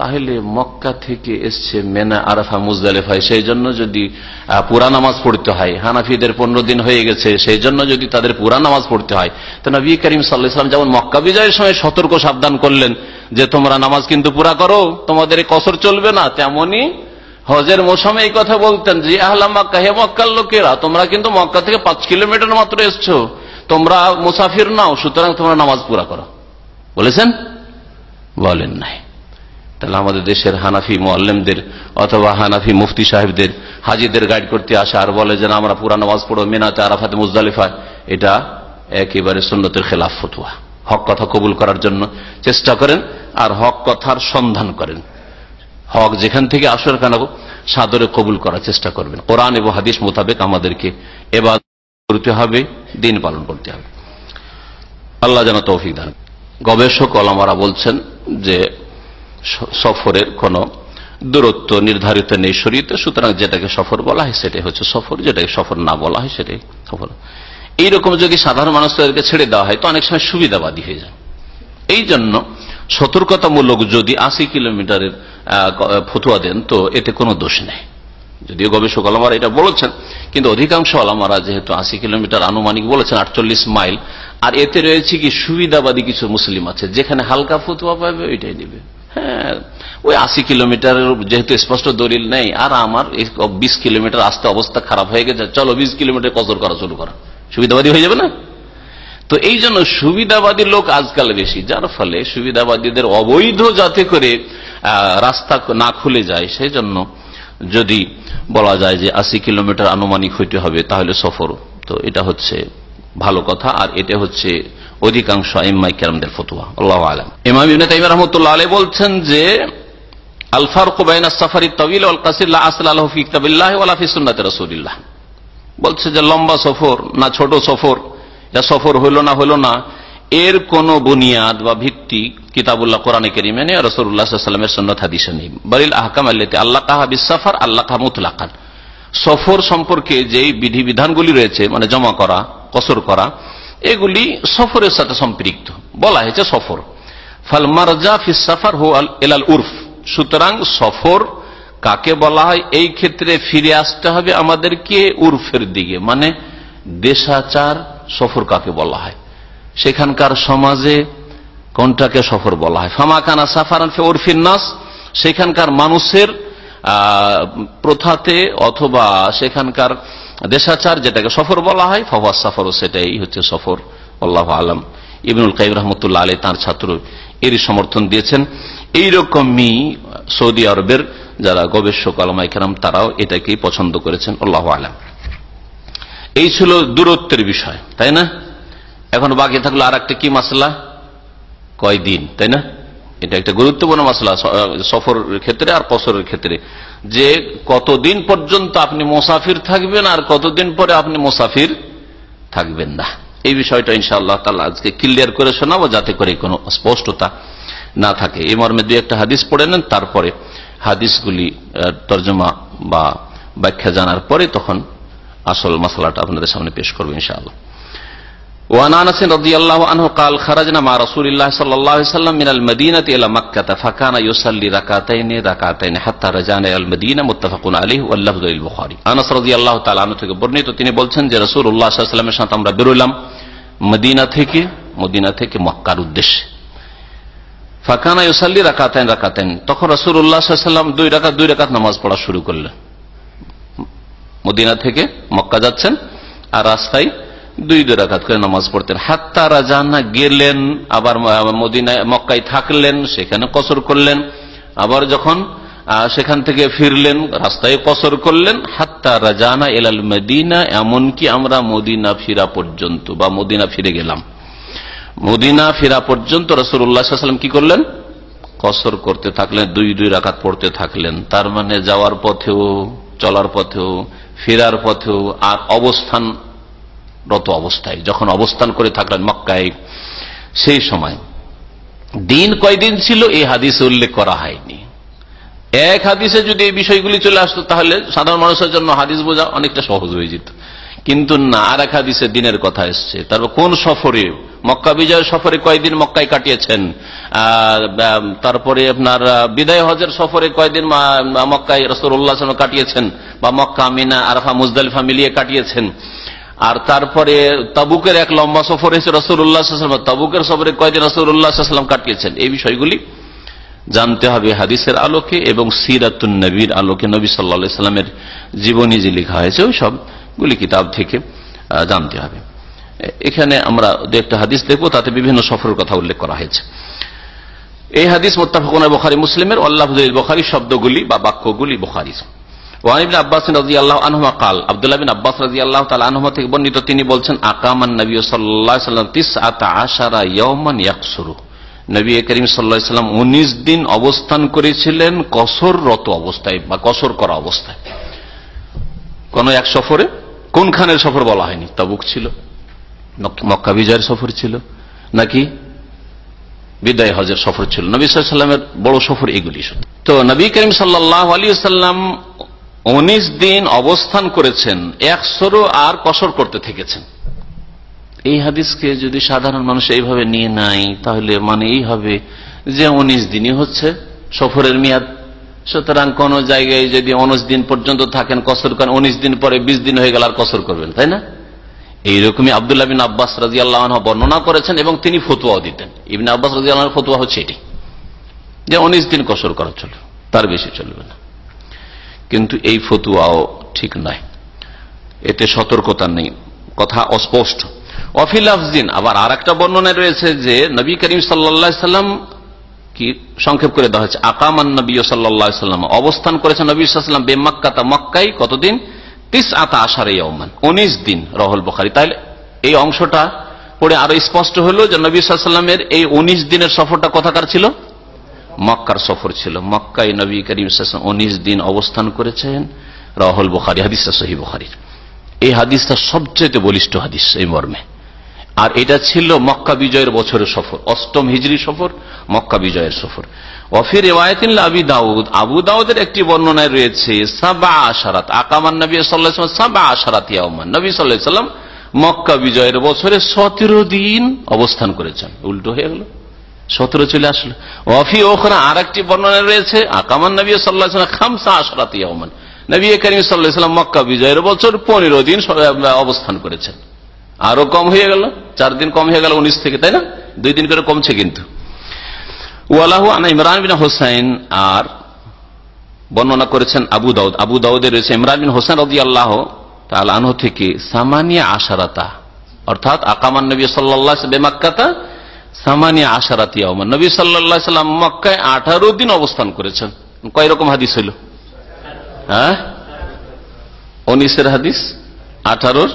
তাহলে মক্কা থেকে এসছে মেনা, আরাফা মুজদালেফায় সেই জন্য যদি পুরা নামাজ পড়তে হয়, হানাফিদের পনেরো দিন হয়ে গেছে সেই জন্য যদি তাদের পুরা নামাজ পড়তে হয়, তো নবী করিম সাল্লাহাম যেমন মক্কা বিজয়ের সময় সতর্ক সাবধান করলেন যে তোমরা নামাজ কিন্তু পুরা করো, তোমাদের কসর চলবে না, তেমনি হজের মৌসুমে এই কথা বলতেন যে আহলা মক্কা, হে মক্কার লোকেরা, তোমরা কিন্তু মক্কা থেকে পাঁচ কিলোমিটার মাত্র এসছো। তোমরা মুসাফির নাও, সুতরাং তোমরা নামাজ পুরা করো। বলেছেন? বলেন নাই। তাহলে আমাদের দেশের হানাফি মোয়াল্লেমদের অথবা হানাফি মুফতি সাহেবদের, হাজিদের গাইড করতে আসে আর বলে যে আমরা পুরা নামাজ পড়ো, মেনাতে আরাফাতে, মুজদালিফায়, এটা একেবারে সুন্নতের খেলাফ ফতুয়া। হক কথা কবুল করার জন্য চেষ্টা করেন আর হক কথার সন্ধান করেন। হক যেখান থেকে আসর কেন সাদরে কবুল করার চেষ্টা করবেন। কোরআন এবং হাদিস মোতাবেক আমাদেরকে এবার করতে হবে। দিন পালন করতে হবে। আল্লাহ যেন তৌফিক দান। গবেষক আলামারা বলছেন যে সফরের কোন দূরত্ব নির্ধারিত নেই শরীরে সুতরাং যেটাকে সফর বলা হয় সেটাই হচ্ছে সফর, যেটাকে সফর না বলা হয় সেটাই সফর। এইরকম যদি সাধারণ মানুষদেরকে ছেড়ে দেওয়া হয়, তো অনেক সময় সুবিধাবাদী হয়ে যায়। এই জন্য সতর্কতামূলক যদি আশি কিলোমিটারের ফতুয়া দেন, তো এতে কোনো দোষ নেই। যদিও গবেষক আলমারা এটা বলেছেন, কিন্তু অধিকাংশ আলমারা যেহেতু আশি কিলোমিটার আনুমানিক বলেছেন, আটচল্লিশ মাইল, আর এতে রয়েছে কি সুবিধাবাদী কিছু মুসলিম আছে, যেখানে হালকা ফতুয়া পাবে ওইটাই দিবে। হ্যাঁ ওই আশি কিলোমিটার যেহেতু স্পষ্ট দলিল নেই, আর আমার বিশ কিলোমিটার আসতে অবস্থা খারাপ হয়ে গেছে, চলো বিশ কিলোমিটার কসর করা শুরু করা। সুবিধাবাদী হয়ে যাবে না? তো এই জন্য সুবিধাবাদী লোক আজকাল বেশি, যার ফলে সুবিধাবাদীদের অবৈধ যাতে করে রাস্তা না খুলে যায়, সেই জন্য যদি বলা যায় যে আশি কিলোমিটার আনুমানিক হইতে হবে, তাহলে সফর। তো এটা হচ্ছে ভালো কথা, আর এটা হচ্ছে অধিকাংশ ইমাই কেরামদের ফতুয়া। আল্লাহ আলম। ইমাম ইবনে তাইম রহমতুল্লাহ আলী বলছেন যে বলছে যে, লম্বা সফর না ছোট সফর সফর হইল না হইল না। এর কোন বুনিয়াদ বা ভিত্তি কিতাবুল্লাহ কোরআন করিমে নেই রসুল্লাহামের সন্ন্যত হাদিসে নেই। বলিল আহকাম আল্লাতে, আল্লাহ কাহা বিসাফার আল্লাহ কাহা সফর সম্পর্কে যে বিধিবিধানগুলি রয়েছে মানে জমা করা, কসর করা, এগুলি সফরের সাথে সম্পৃক্ত। বলা হয়েছে সফর। ফালমারজা ফিস সাফার হো এলাল উর্ফ। সুতরাং সফর কাকে বলা হয়? এই ক্ষেত্রে ফিরে আসতে হবে আমাদেরকে উর্ফের দিকে মানে দেশাচার সফর কাকে বলা হয়? সেখানকার সমাজে কোনটাকে সফর বলা হয়? ফামাকানা সাফারান ফে নাস, সেখানকার মানুষের প্রথাতে অথবা সেখানকার দেশাচার যেটাকে সফর বলা হয় ফওয়াজ সফর সেটাই হচ্ছে সফর। আল্লাহ আলম। ইবনুল কাইম রহমতুল্লাহ আলী তাঁর ছাত্র এরই সমর্থন দিয়েছেন। এইরকমই সৌদি আরবের যারা গবেষক, আলমাই কেরাম, তারাও এটাকেই পছন্দ করেছেন। আল্লাহ আলম। এই ছিল দূরত্বের বিষয়, তাই না? এখন বাকি থাকল আর একটা কি মাসলা? কয়দিন তাই না? এটা একটা গুরুত্বপূর্ণ মাসলা সফর ক্ষেত্রে আর কসরের ক্ষেত্রে। যে কতদিন পর্যন্ত আপনি মোসাফির থাকবেন আর কতদিন পরে আপনি মোসাফির থাকবেন না। এই বিষয়টা ইনশাআল্লাহ তালা আজকে ক্লিয়ার করে শোনাবো যাতে করে কোনো স্পষ্টতা না থাকে। এই মর্মে দুই একটা হাদিস পড়ে নেন, তারপরে হাদিসগুলি তর্জমা বা ব্যাখ্যা জানার পরে তখন আসল মশলাটা আপনাদের সামনে পেশ করব ইনশাআল্লাহ। وعن انس رضي الله عنه قال خرجنا مع رسول الله صلى الله عليه وسلم من المدينه الى مكه فكان يصلي ركعتين ركعتين حتى رجعنا الى المدينه متفق عليه واللفظ للبخاري انس رضي الله تعالى عنه থেকে বর্ণিত তিনি বলছেন যে রাসূলুল্লাহ সাল্লাল্লাহু আলাইহি ওয়াসাল্লামের সাথে আমরা বেরোলাম মদিনা থেকে মদিনা থেকে মক্কার উদ্দেশ্যে ফাকানা ইউসাল্লি রাকাতাইন রাকাতাইন তখন রাসূলুল্লাহ সাল্লাল্লাহু আলাইহি ওয়াসাল্লাম দুই রাকাত দুই রাকাত নামাজ পড়া শুরু করলেন মদিনা থেকে মক্কা যাচ্ছেন আর রাস্তায় দুই দুই রাখাত করে নামাজ পড়তেন। হাত্তা রাজানা গেলেন, আবার মদিনায়, মক্কায় থাকলেন, সেখানে কসর করলেন। আবার যখন সেখান থেকে ফিরলেন, রাস্তায় কসর করলেন, হাত্তা রাজানা এলাল মদিনা, এমনকি আমরা মদিনা ফিরা পর্যন্ত, বা মদিনা ফিরে গেলাম। মদিনা ফিরা পর্যন্ত রসুল্লাহাম কি করলেন? কসর করতে থাকলেন, দুই দুই রাখাত পড়তে থাকলেন। তার মানে যাওয়ার পথেও, চলার পথেও, ফেরার পথেও, আর অবস্থান রত অবস্থায়, যখন অবস্থান করে থাকলেন মক্কায়, সেই সময় দিন কয়দিন ছিল এই হাদিসে উল্লেখ করা হয়নি। এক হাদিসে যদি এই বিষয়গুলি চলে আসতো, তাহলে সাধারণ মানুষের জন্য হাদিস বোঝা অনেকটা সহজ হয়ে যেত। কিন্তু না আর এক হাদিসে দিনের কথা এসছে। তারপর কোন সফরে, মক্কা বিজয় সফরে কয়দিন মক্কায় কাটিয়েছেন? তারপরে আপনার বিদায় হজের সফরে কয়দিন মক্কায় রসুল্লাহ কাটিয়েছেন? বা মক্কা মিনা আরফা মুজদালিফা মিলিয়ে কাটিয়েছেন? আর তারপরে তাবুকের এক লম্বা সফর এসে রসুল্লাহ তাবুকের সফরে কয়দিন রসুল্লাহাম কাটিয়েছেন? এই বিষয়গুলি জানতে হবে হাদিসের আলোকে এবং সিরাতুন নবীর আলোকে নবী সাল্লা সাল্লামের জীবনী যে লেখা হয়েছে ওই সবগুলি কিতাব থেকে জানতে হবে। এখানে আমরা দু একটা হাদিস দেখব, তাতে বিভিন্ন সফরের কথা উল্লেখ করা হয়েছে। এই হাদিস মোত্তাফকুনা বখারি মুসলিমের আল্লাহ বখারি শব্দগুলি বা বাক্যগুলি বখারি অবস্থান করেছিলেন কসররত অবস্থায় বা কসর করা অবস্থায়। কোন এক সফরে? কোনখানের সফর বলা হয়নি? তাবুক ছিল, মক্কা বিজয়ের সফর ছিল, নাকি বিদায় হজের সফর ছিল? নবী সাল্লামের বড় সফর এগুলি তো নবী করিম সাল্লাহ আলী সাল্লাম উনিশ দিন অবস্থান করেছেন, একশোরও আর কসর করতে থেকেছেন। এই হাদিসকে যদি সাধারণ মানুষ এইভাবে নিয়ে নাই তাহলে মানে এই হবে যে উনিশ দিনই হচ্ছে সফরের মেয়াদ। সুতরাং কোন জায়গায় যদি উনিশ দিন পর্যন্ত থাকেন, কসর করেন, উনিশ দিন পরে বিশ দিন হয়ে গেল আর কসর করবেন, তাই না? এইরকমই আবদুল্লাহ বিন আব্বাস রাজি আল্লাহ বর্ণনা করেছেন এবং তিনি ফতুয়াও দিতেন। ইবিন আব্বাস রাজি আল্লাহ ফতুয়া হচ্ছে এটি, যে উনিশ দিন কসর করা চলবে, তার বেশি চলবে না। কিন্তু এই ফতুয়াও ঠিক নয়। এতে সতর্কতা নেই। কথা অস্পষ্ট। অফিল আফজিন আবার আর একটা বর্ণনায় রয়েছে যে নবী করিম সাল্লা সাল্লাম কি সংক্ষেপ করে দেওয়া হয়েছে? আকামান নবী সাল্লাম। অবস্থান করেছেন নবী সাল্লাম বেমাক্কাতা মক্কাই কতদিন? তিস আতা আসার ইয়মান উনিশ দিন রহল বখারি। তাহলে এই অংশটা পড়ে আরও স্পষ্ট হলো যে নবী সাল্লামের এই উনিশ দিনের সফরটা কথাকার ছিল? মক্কার সফর ছিল। মক্কাই নবী করিম উনিশ দিন অবস্থান করেছেন। রাহুল বুখারি, হাদিসটা সহি বুখারির। এই হাদিসটা সবচেয়ে বলিষ্ঠ হাদিস এই মর্মে। আর এটা ছিল মক্কা বিজয়ের বছরের সফর। অষ্টম হিজরি সফর, মক্কা বিজয়ের সফর। অফির আবি দাউদ। আবু দাউদের একটি বর্ণনায় রয়েছে সাবা আশারাত। আকামান নবী সাল্লাহ সাবা আশারাত ইয়ামান নবী সাল্লাহ সাল্লাম মক্কা বিজয়ের বছরে সতেরো দিন অবস্থান করেছেন। উল্টো হয়ে গেল। সতেরো চলে আসলো। অফি ওখানে আর একটি বর্ণনা রয়েছে, আকামান নবী সাল্লাহ খামসা আশরাত ইয়ামান নবী করিম সাল্লাহাম মক্কা বিজয়ের বছর পনেরো দিন অবস্থান করেছেন। আরও কম হয়ে গেল, চার দিন কম হয়ে গেল উনিশ থেকে, তাই না? দুই দিন করে কমছে কিন্তু। ওয়ালাহু আনা ইমরান বিন আর বর্ণনা করেছেন আবু দাউদ। আবু দাউদের রয়েছে ইমরান বিন হোসেন রদি আল্লাহ আনহ থেকে সামানিয়া আশারাতা, অর্থাৎ আকামান নবী সাল্লাহ বেমাক্কাতা সামানিয়া আশারাতি আহমান নবী সাল্লা সাল্লাম মক্কায় আঠারো দিন অবস্থান করেছেন। কয় রকম হাদিস হইল? হ্যাঁ? উনিশের হাদিস, আঠারোর,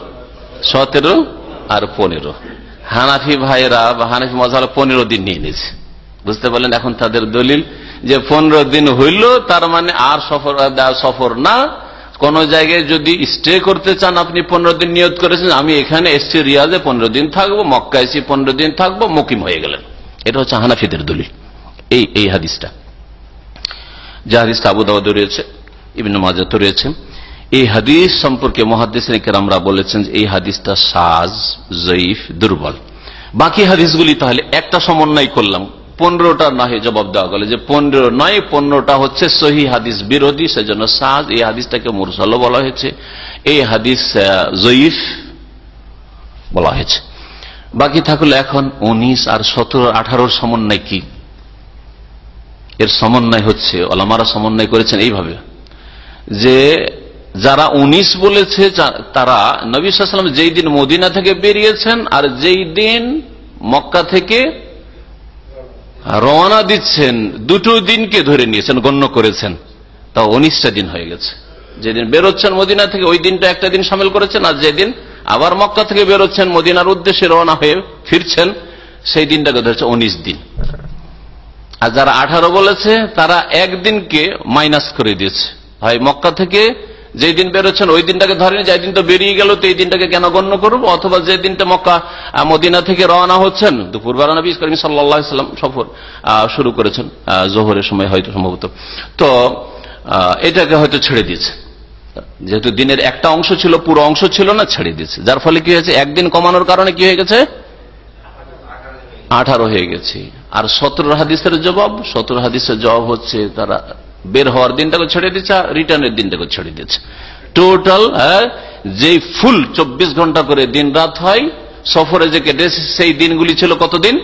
সতেরো আর পনেরো। হানাফি ভাইরা বা হানাফি মজাল পনেরো দিন নিয়ে নিয়েছে। বুঝতে পারলেন? এখন তাদের দলিল যে পনেরো দিন হইল, তার মানে আর সফর সফর না কোন জায়গায় যদি স্টে করতে চান, আপনি পনেরো দিন নিয়োগ করেছেন, আমি এখানে এসছি রিয়াজে, পনেরো দিন থাকব মক্কা এসি পনেরো দিন থাকব, মুকিম হয়ে গেলেন। এটা হচ্ছে হানাফিদের দলিল। এই এই হাদিসটা। যে হাদিসটা আবু দাবাদ রয়েছে, ইবিন মাজাত রয়েছে। এই হাদিস সম্পর্কে মহাদিসের আমরা বলেছেন এই হাদিসটা সাজ, জয়ীফ, দুর্বল। বাকি হাদিসগুলি তাহলে একটা সমন্বয় করলাম। পনেরোটা নয় জবাব দেওয়া গেল যে পনেরো নয়, পনেরোটা হচ্ছে সহি হাদিস বিরোধী, সেজন্য সাজ, এই হাদিসটাকে মুরসাল বলা হয়েছে, এই হাদিস জয়ীফ বলা হয়েছে। বাকি থাকলে এখন উনিশ আর সতেরো, আঠারোর সমন্বয় কি? এর সমন্বয় হচ্ছে, ওলামারা সমন্বয় করেছেন এইভাবে, যে যারা উনিশ বলেছে তারা নবী সাল্লাম যেই দিন মদিনা থেকে বেরিয়েছেন, আর যেই দিন মক্কা থেকে রওনা দিচ্ছেন, দুটো দিনকে ধরে নিয়েছেন, গণ্য করেছেন। তা উনিশটা দিন হয়ে গেছে। যেদিন বেরোচ্ছেন মদিনা থেকে, ওই দিনটা একটা দিন সামিল করেছেন, আর যেদিন আবার মক্কা থেকে বেরোচ্ছেন, মদিনার উদ্দেশ্যে রওনা হয়ে ফিরছেন, সেই দিনটাকে ধরেছে উনিশ দিন। আর যারা আঠারো বলেছে, তারা একদিনকে মাইনাস করে দিয়েছে। ভাই, মক্কা থেকে যে দিন বেরোচ্ছেন, ওই দিনটাকে ধরেন যে দিন তো বেরিয়ে গেল, তো এই দিনটাকে কেন গণ্য করব? অথবা যে দিনটা মক্কা মদিনা থেকে রওনা হচ্ছেন, দুপুর দুপুরবেলা নবী করিম সাল্লাম সফর শুরু করেছেন জোহরের সময় হয়তো সম্ভবত। তো এটাকে হয়তো ছেড়ে দিয়েছে। যেহেতু দিনের একটা অংশ ছিল, পুরো অংশ ছিল না, ছেড়ে দিয়েছে। যার ফলে কি হয়েছে? একদিন কমানোর কারণে কি হয়ে গেছে? আঠারো হয়ে গেছে। আর সতেরো হাদিসের জবাব, সতেরো হাদিসের জবাব হচ্ছে তারা বের হওয়ার দিনটাকে ছেড়ে দিচ্ছে আর রিটার্নের দিনটাকে ছেড়ে দিচ্ছে। টোটাল যে ফুল চব্বিশ ঘণ্টা করে দিন রাত হয়, সফরে যে কেটে সেই দিনগুলি ছিল কতদিন?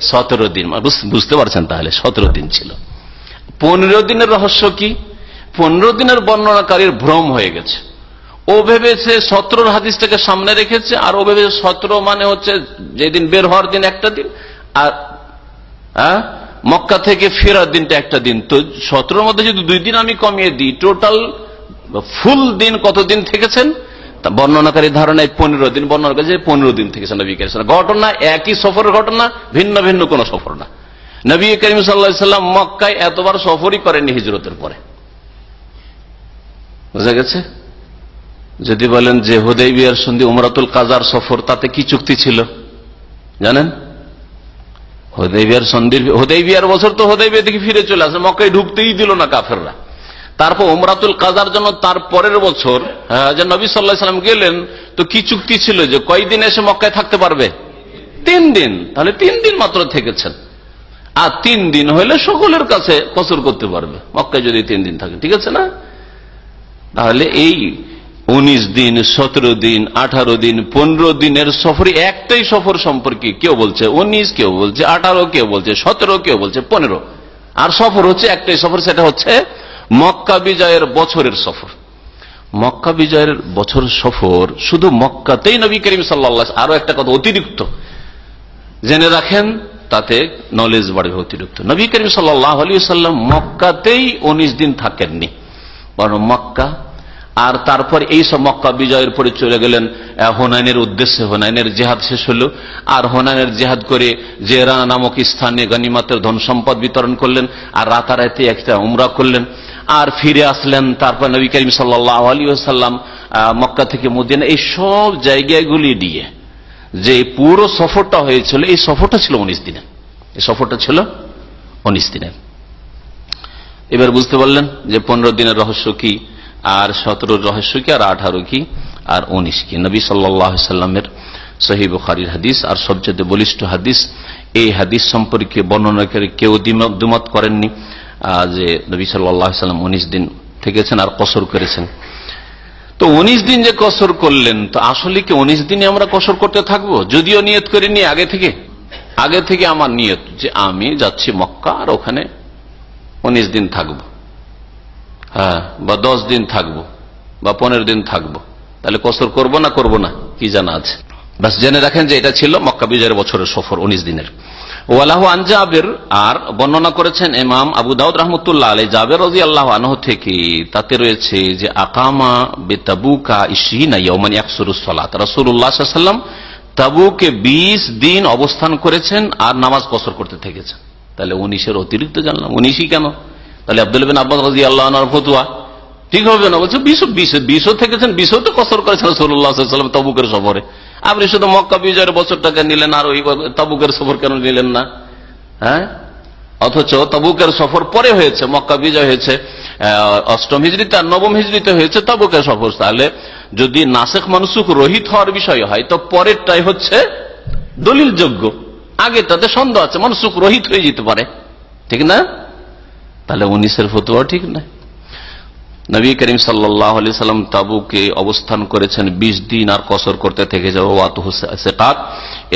সতেরো দিন। বুঝতে পারছেন তাহলে, সতেরো দিন ছিল। পনেরো দিনের রহস্য কি? পনেরো দিনের বর্ণনাকারীর ভ্রম হয়ে গেছে। ও ভেবেছে সতেরোর হাদিসটাকে সামনে রেখেছে, আর ও ভেবেছে সতেরো মানে হচ্ছে যেদিন বের হওয়ার দিন একটা দিন, আর হ্যাঁ মক্কা থেকে ফেরার দিনটা একটা দিন। তো সতেরোর মধ্যে যদি দুই দিন আমি কমিয়ে দিই টোটাল ফুল দিন কতদিন থেকেছেন? বর্ণনাকারী ধারণায় পনেরো দিন বর্ণনা করেছে পনেরো দিন থেকেছেন নবী করিম ঘটনা একই সফরের ঘটনা, ভিন্ন ভিন্ন কোন সফর না। নবী করিম সাল্লাম মক্কায় এতবার সফরই করেননি হিজরতের পরে। বোঝা গেছে? যদি বলেন যে হোদাই বিয়ার সন্ধি উমরাতুল কাজার সফর, তাতে কি চুক্তি ছিল? জানেন? হোদাইবিয়ার সন্ধির হোদাইবিয়ার বছর তো হোদাইবিয়া থেকে ফিরে চলে আসে, মক্কায় ঢুকতেই দিল না কাফেররা। তারপর ওমরাতুল কাজার জন্য তার পরের বছর যে নবী সাল্লাহ সাল্লাম গেলেন, তো কি চুক্তি ছিল যে কয়দিন এসে মক্কায় থাকতে পারবে? তিন দিন। তাহলে তিন দিন মাত্র থেকেছেন। আর তিন দিন হইলে সকলের কাছে কসর করতে পারবে। মক্কায় যদি তিন দিন থাকে, ঠিক আছে না? তাহলে এই উনিশ দিন, সতেরো দিন, আঠারো দিন, পনেরো দিনের সফরে একটাই সফর সম্পর্কে কেউ বলছে উনিশ, কেউ বলছে আঠারো, কেউ বলছে সতেরো, কেউ বলছে পনেরো। আর সফর হচ্ছে একটাই সফর, সেটা হচ্ছে মক্কা বিজয়ের বছরের সফর। মক্কা বিজয়ের বছর সফর শুধু মক্কাতেই নবী করিম সাল্লা আরও একটা কথা অতিরিক্ত। জেনে রাখেন, তাতে নলেজ বাড়বে অতিরিক্ত। নবী করিম সাল্লাহ আলী সাল্লাম মক্কাতেই উনিশ দিন থাকেননি। বরং মক্কা আর তারপর এই সব মক্কা বিজয়ের পরে চলে গেলেন হোনাইনের উদ্দেশ্যে। হোনাইনের জেহাদ শেষ হলো। আর হোনাইনের জেহাদ করে জেরা নামক স্থানে গনিমাতের ধন সম্পদ বিতরণ করলেন আর রাতারাতি একটা উমরা করলেন। আর ফিরে আসলেন তারপর নবী করিম সাল্লাহ আলী সাল্লাম মক্কা থেকে মদিনা এই সব জায়গাগুলি দিয়ে যে পুরো সফরটা হয়েছিল, এই সফরটা ছিল উনিশ দিনের। এই সফরটা ছিল উনিশ দিনের। এবার বুঝতে পারলেন যে পনেরো দিনের রহস্য কি? আর সতেরোর রহস্য কি, আর আঠারো কি, আর উনিশ কি? নবী সাল্লামের সহি বুখারির হাদিস, আর সবচেয়ে বলিষ্ঠ হাদিস, এই হাদিস সম্পর্কে বর্ণনা করে কেউ দুমত করেননি যে নবী সাল্লাম উনিশ দিন থেকেছেন আর কসর করেছেন। তো উনিশ দিন যে কসর করলেন, তো আসলে কি উনিশ দিনে আমরা কসর করতে থাকব? যদিও নিয়ত করিনি আগে থেকে। আগে থেকে আমার নিয়ত যে আমি যাচ্ছি মক্কা আর ওখানে উনিশ দিন থাকব। হ্যাঁ বা দশ দিন থাকব, বা পনেরো দিন থাকব। তাহলে কসর করব না করব না, কি জানা আছে? বাস জেনে রাখেন যে এটা ছিল মক্কা বিজয়ের বছরের সফর, উনিশ দিনের। ওয়ালাহ আনজাবের আর বর্ণনা করেছেন ইমাম আবু দাউদ রহমতুল্লাহ আলী জাবের রাজি আল্লাহ আনহ থেকে তাতে রয়েছে যে, আকামা বে তাবুকা ইসিনা ইয়মান একসরুসলাত রসুল্লাহাম তাবুকে বিশ দিন অবস্থান করেছেন আর নামাজ কসর করতে থেকেছেন। তাহলে উনিশের অতিরিক্ত জানলাম। উনিশই কেন? তাহলে আব্দুল বিন আব্বাস রাজি আল্লাহ ফতুয়া। ঠিক হবে না? বলছে, বিশ বিশ, বিশও থেকেছেন, বিশও তো কসর করেছেন রসুল্লাহাম তবুকের সফরে। আপনি শুধু মক্কা বিজয়ের বছরটাকে নিলেন আর ওই তাবুকের সফর কেন নিলেন না? হ্যাঁ? অথচ তাবুকের সফর পরে হয়েছে, মক্কা বিজয় হয়েছে অষ্টম হিজড়িতে আর নবম হিজড়িতে হয়েছে তাবুকের সফর। তাহলে যদি নাসেক মানুষুক রহিত হওয়ার বিষয় হয়, তো পরেরটাই হচ্ছে দলিল যোগ্য আগেরটাতে সন্দেহ আছে মানুষুক রহিত হয়ে যেতে পারে। ঠিক না? তাহলে উনিশের ফতুয়া ঠিক না? নবী করিম সাল্লাম তাবুকে অবস্থান করেছেন ২০ দিন আর কসর করতে থেকে যাব ওয়াতুহাত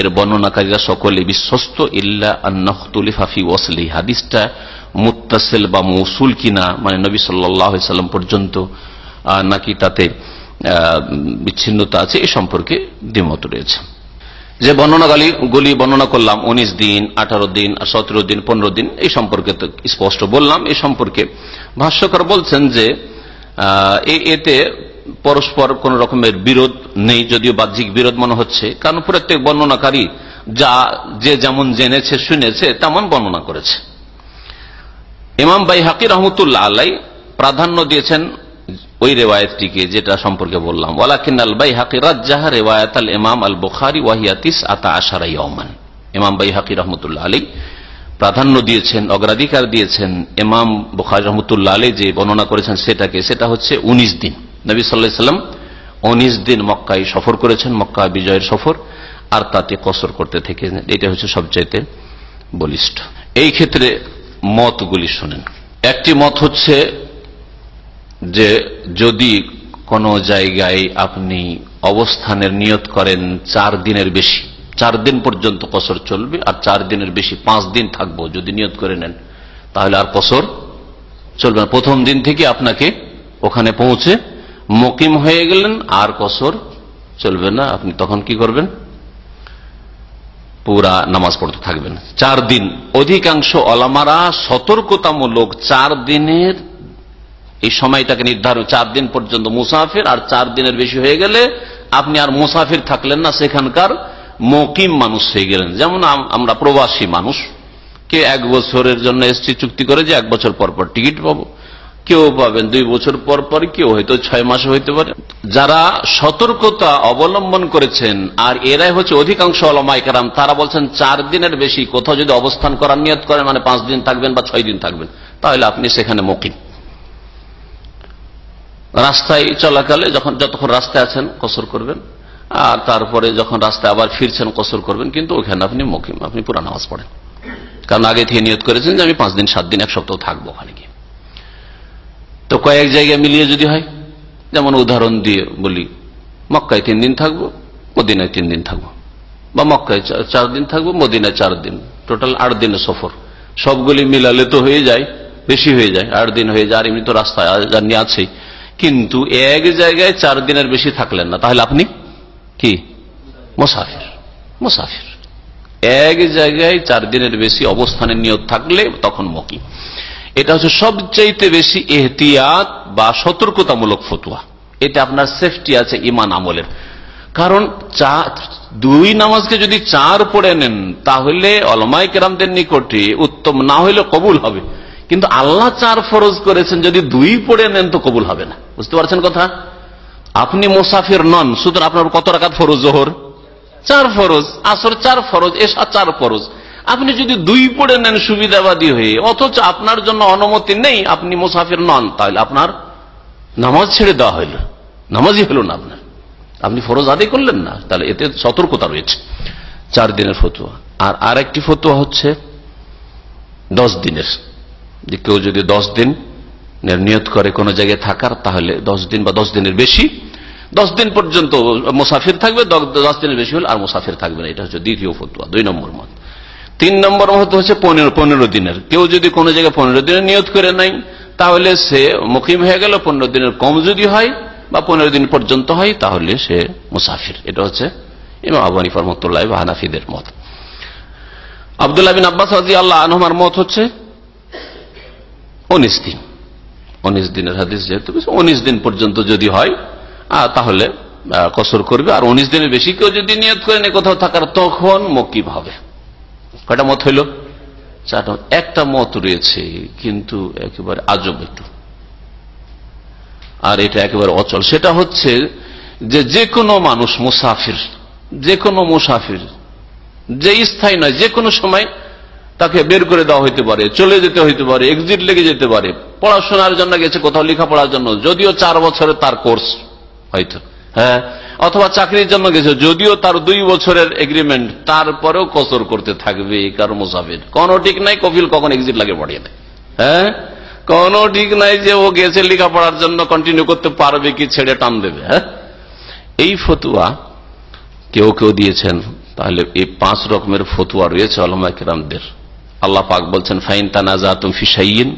এর বর্ণনাকারীরা সকলে বিশ্বস্ত, ইল্লা আন্নখতুলিফাফি ওয়াসলি। হাদিসটা মুতাসেল বা মৌসুল কিনা মানে নবী সাল্লাম পর্যন্ত নাকি তাতে বিচ্ছিন্নতা আছে, এ সম্পর্কে দ্বিমত রয়েছে। যে বর্ণনাগালি গুলি বর্ণনা করলাম, উনিশ দিন, আঠারো দিন, সতেরো দিন, পনেরো দিন, এই সম্পর্কে তো স্পষ্ট বললাম। এই সম্পর্কে ভাষ্যকর বলছেন যে এতে পরস্পর কোন রকমের বিরোধ নেই, যদিও বাহ্যিক বিরোধ মনে হচ্ছে, কারণ প্রত্যেক বর্ণনাকারী যা, যে যেমন জেনেছে, শুনেছে, তেমন বর্ণনা করেছে। ইমাম বাই হাকি রহমতুল্লাহ আল্লাহ প্রাধান্য দিয়েছেন ওই রেওয়ায়তটিকে যেটা সম্পর্কে বললাম। ওয়ালাকিন আল বাই হাকি রাজ্জাহা রেওয়ায়ত আল ইমাম আল বুখারি ওয়াহিয়াতিস আতা আশারাই ওমান ইমাম বাই হাকি রহমতুল্লাহ আলী প্রাধান্য দিয়েছেন, অগ্রাধিকার দিয়েছেন ইমাম বুখারি রহমতুল্লাহ আলী যে বর্ণনা করেছেন সেটাকে। সেটা হচ্ছে ১৯ দিন। নবী সাল্লাহ সাল্লাম উনিশ দিন মক্কায় সফর করেছেন, মক্কা বিজয়ের সফর, আর তাতে কসর করতে থেকে এটা হচ্ছে সবচাইতে বলিষ্ঠ। এই ক্ষেত্রে মতগুলি শোনেন। একটি মত হচ্ছে যে যদি কোন জায়গায় আপনি অবস্থানের নিয়ত করেন চার দিনের বেশি, চার দিন পর্যন্ত কসর চলবে আর চার দিনের বেশি পাঁচ দিন থাকব যদি নিয়ত করে নেন, তাহলে আর কসর চলবে না। প্রথম দিন থেকে আপনাকে ওখানে পৌঁছে মকিম হয়ে গেলেন, আর কসর চলবে না। আপনি তখন কি করবেন? পুরা নামাজ পড়তে থাকবেন। চার দিন। অধিকাংশ অলামারা সতর্কতামূলক চার দিনের এই সময়টাকে নির্ধারণ চার দিন পর্যন্ত মুসাফির, আর চার দিনের বেশি হয়ে গেলে আপনি আর মুসাফির থাকলেন না, সেখানকার মকিম মানুষ হয়ে গেলেন। যেমন আমরা প্রবাসী মানুষ। কে এক বছরের জন্য এসছি চুক্তি করে যে এক বছর পর পর টিকিট পাবো। কেউ পাবেন দুই বছর পর পর, কেউ হয়তো ছয় মাস হইতে পারে। যারা সতর্কতা অবলম্বন করেছেন, আর এরাই হচ্ছে অধিকাংশ অলমাইকারাম তারা বলছেন চার দিনের বেশি কোথাও যদি অবস্থান করার নিয়ত করেন মানে পাঁচ দিন থাকবেন বা ছয় দিন থাকবেন, তাহলে আপনি সেখানে মকিম। রাস্তায় চলাকালে যখন যতক্ষণ রাস্তায় আছেন কসর করবেন, আর তারপরে যখন রাস্তায় আবার ফিরছেন কসর করবেন, কিন্তু ওখানে আপনি মকিম, আপনি পুরা নামাজ পড়েন। কারণ আগে থেকে নিয়ত করেছেন যে আমি পাঁচ দিন, সাত দিন, এক সপ্তাহ থাকব ওখানে গিয়ে। তো কয়েক জায়গায় মিলিয়ে যদি হয়, যেমন উদাহরণ দিয়ে বলি, মক্কায় তিন দিন থাকব, মদিনায় তিন দিন থাকব। বা মক্কায় চার দিন থাকব, মদিনায় চার দিন। টোটাল আট দিনের সফর। সবগুলি মিলালে তো হয়ে যায়, বেশি হয়ে যায়, আট দিন হয়ে যায়, আর এমনি তো রাস্তায় জার্নি আছেই। কিন্তু এক জায়গায় চার দিনের বেশি থাকলেন না। তাহলে আপনি? কি? মুসাফির। মুসাফির। এক জায়গায় চার দিনের বেশি অবস্থানের নিয়ত থাকলে তখন মকি। এটা হচ্ছে সবচাইতে বেশি এহতিয়াত বা সতর্কতামূলক ফতুয়া। এটা আপনার সেফটি আছে ইমান আমলের। কারণ দুই নামাজকে যদি চার পড়ে নেন, তাহলে অলমাই কেরামদের নিকটে উত্তম না হইলে কবুল হবে। কিন্তু আল্লাহ চার ফরজ করেছেন, যদি দুই পড়ে নেন তো কবুল হবে না। বুঝতে পারছেন কথা? আপনি মোসাফির নন, সুতরাং আপনার কত রাখাত ফরজ জোহর? চার ফরজ, আসর চার ফরজ এসা চার ফরজ। আপনি যদি দুই পড়ে নেন সুবিধাবাদী হয়ে, অথচ আপনার জন্য অনুমতি নেই, আপনি মুসাফির নন, তাহলে আপনার নামাজ ছেড়ে দেওয়া হইল। নামাজই হলো না আপনার। আপনি ফরজ আদায় করলেন না, তাহলে এতে সতর্কতা রয়েছে। চার দিনের ফতুয়া। আর আরেকটি ফতুয়া হচ্ছে দশ দিনের। যে কেউ যদি দশ দিন নিয়ত করে কোনো জায়গায় থাকার, তাহলে দশ দিন বা দশ দিনের বেশি। দশ দিন পর্যন্ত মুসাফির থাকবে, দশ দিনের বেশি হলে আর মুসাফির থাকবে না। এটা হচ্ছে দ্বিতীয় ফতুয়া, দুই নম্বর মত। তিন নম্বর মত হচ্ছে পনেরো পনেরো দিনের। কেউ যদি কোনো জায়গায় পনেরো দিনের নিয়ত করে নাই, তাহলে সে মুকিম হয়ে গেল, পনেরো দিনের কম যদি হয় বা পনেরো দিন পর্যন্ত হয়, তাহলে সে মুসাফির। এটা হচ্ছে ইমাম আবানি ফরমতুল্লাহ বা হানাফিদের মত। আবদুল্লাহ বিন আব্বাস রাজি আল্লাহ আনহমার মত হচ্ছে উনিশ দিন। উনিশ দিনের হাদিস যেহেতু উনিশ দিন পর্যন্ত যদি হয় তাহলে কসর করবে। আর উনিশ দিনের বেশি কেউ যদি নিয়ত করে নেই কোথাও থাকার তখন মকিব হবে। কয়টা মত হইল? চারটা একটা মত রয়েছে, কিন্তু একেবারে আজব একটু। আর এটা একেবারে অচল। সেটা হচ্ছে যে যে কোনো মানুষ মুসাফির, যে কোনো মুসাফির, যে স্থায়ী নয়, যে কোনো সময় তাকে বের করে দেওয়া হইতে পারে, চলে যেতে হইতে পারে এক্সিট লেগে যেতে পারে। পড়াশোনার জন্য গেছে, কোথাও লেখাপড়ার জন্য। যদিও চার বছরের তার কোর্স হয়তো হ্যাঁ? অথবা চাকরির জন্য গেছে, যদিও তার দুই বছরের এগ্রিমেন্ট তারপরেও কসর করতে থাকবে কারও মুসাফির। কোনো ঠিক নাই, কপিল কখন এক্সিট লাগে পড়িয়ে দেয় হ্যাঁ? কোনো ঠিক নাই যে ও গেছে লেখাপড়ার জন্য কন্টিনিউ করতে পারবে কি, ছেড়ে টান দেবে হ্যাঁ? এই ফতুয়া কেউ কেউ দিয়েছেন, তাহলে এই পাঁচ রকমের ফতুয়া রয়েছে আলমা কিরামদের। আল্লাহ পাক বলছেন, ফাইন তানাজা তুম ফিসাইন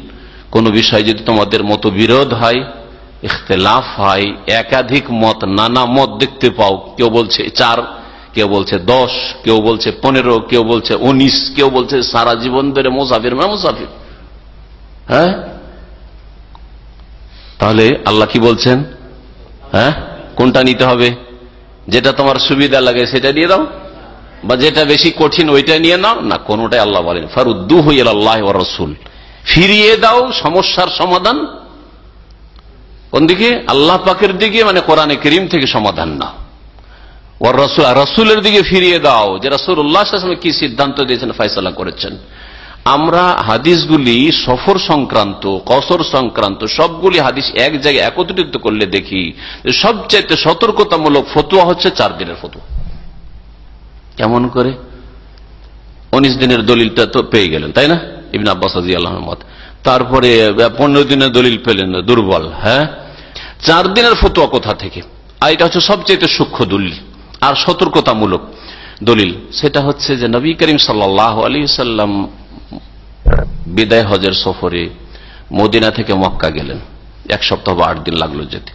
কোন বিষয় যদি তোমাদের মতো বিরোধ হয়, ইখতলাফ হয়, একাধিক মত, নানা মত দেখতে পাও, কেউ বলছে চার, কেউ বলছে দশ, কেউ বলছে পনেরো, কেউ বলছে উনিশ, কেউ বলছে সারা জীবন ধরে মুসাফির মানে মুসাফির। হ্যাঁ? তাহলে আল্লাহ কি বলছেন? হ্যাঁ? কোনটা নিতে হবে? যেটা তোমার সুবিধা লাগে সেটা দিয়ে দাও। বা যেটা বেশি কঠিন ওইটা নিয়ে নাও। না, কোনটাই আল্লাহ বলেন। ফারুদ্দু হইয়াল আল্লাহ রসুল। ফিরিয়ে দাও সমস্যার সমাধান। কোন দিকে? আল্লাহ পাকের দিকে মানে কোরআনে করিম থেকে সমাধান না ওর রসুল রসুলের দিকে ফিরিয়ে দাও, যে রসুল উল্লাহ কি সিদ্ধান্ত দিয়েছেন, ফয়সলা করেছেন। আমরা হাদিসগুলি সফর সংক্রান্ত, কসর সংক্রান্ত, সবগুলি হাদিস এক জায়গায় একত্রিত করলে দেখি সবচাইতে সতর্কতামূলক ফতুয়া হচ্ছে চার দিনের ফতুয়া। কেমন করে? উনিশ দিনের দলিলটা তো পেয়ে গেলেন, তাই না? ইবিন আব্বাস আল্লাহ মত। তারপরে পনেরো দিনের দলিল পেলেন দুর্বল হ্যাঁ? চার দিনের ফতুয়া কোথা থেকে? আর এটা হচ্ছে সবচেয়ে সূক্ষ্ম দলিল, আর সতর্কতামূলক দলিল। সেটা হচ্ছে যে নবী করিম সাল্লাহ আলী সাল্লাম বিদায় হজের সফরে মদিনা থেকে মক্কা গেলেন। এক সপ্তাহ বা আট দিন লাগল যেতে।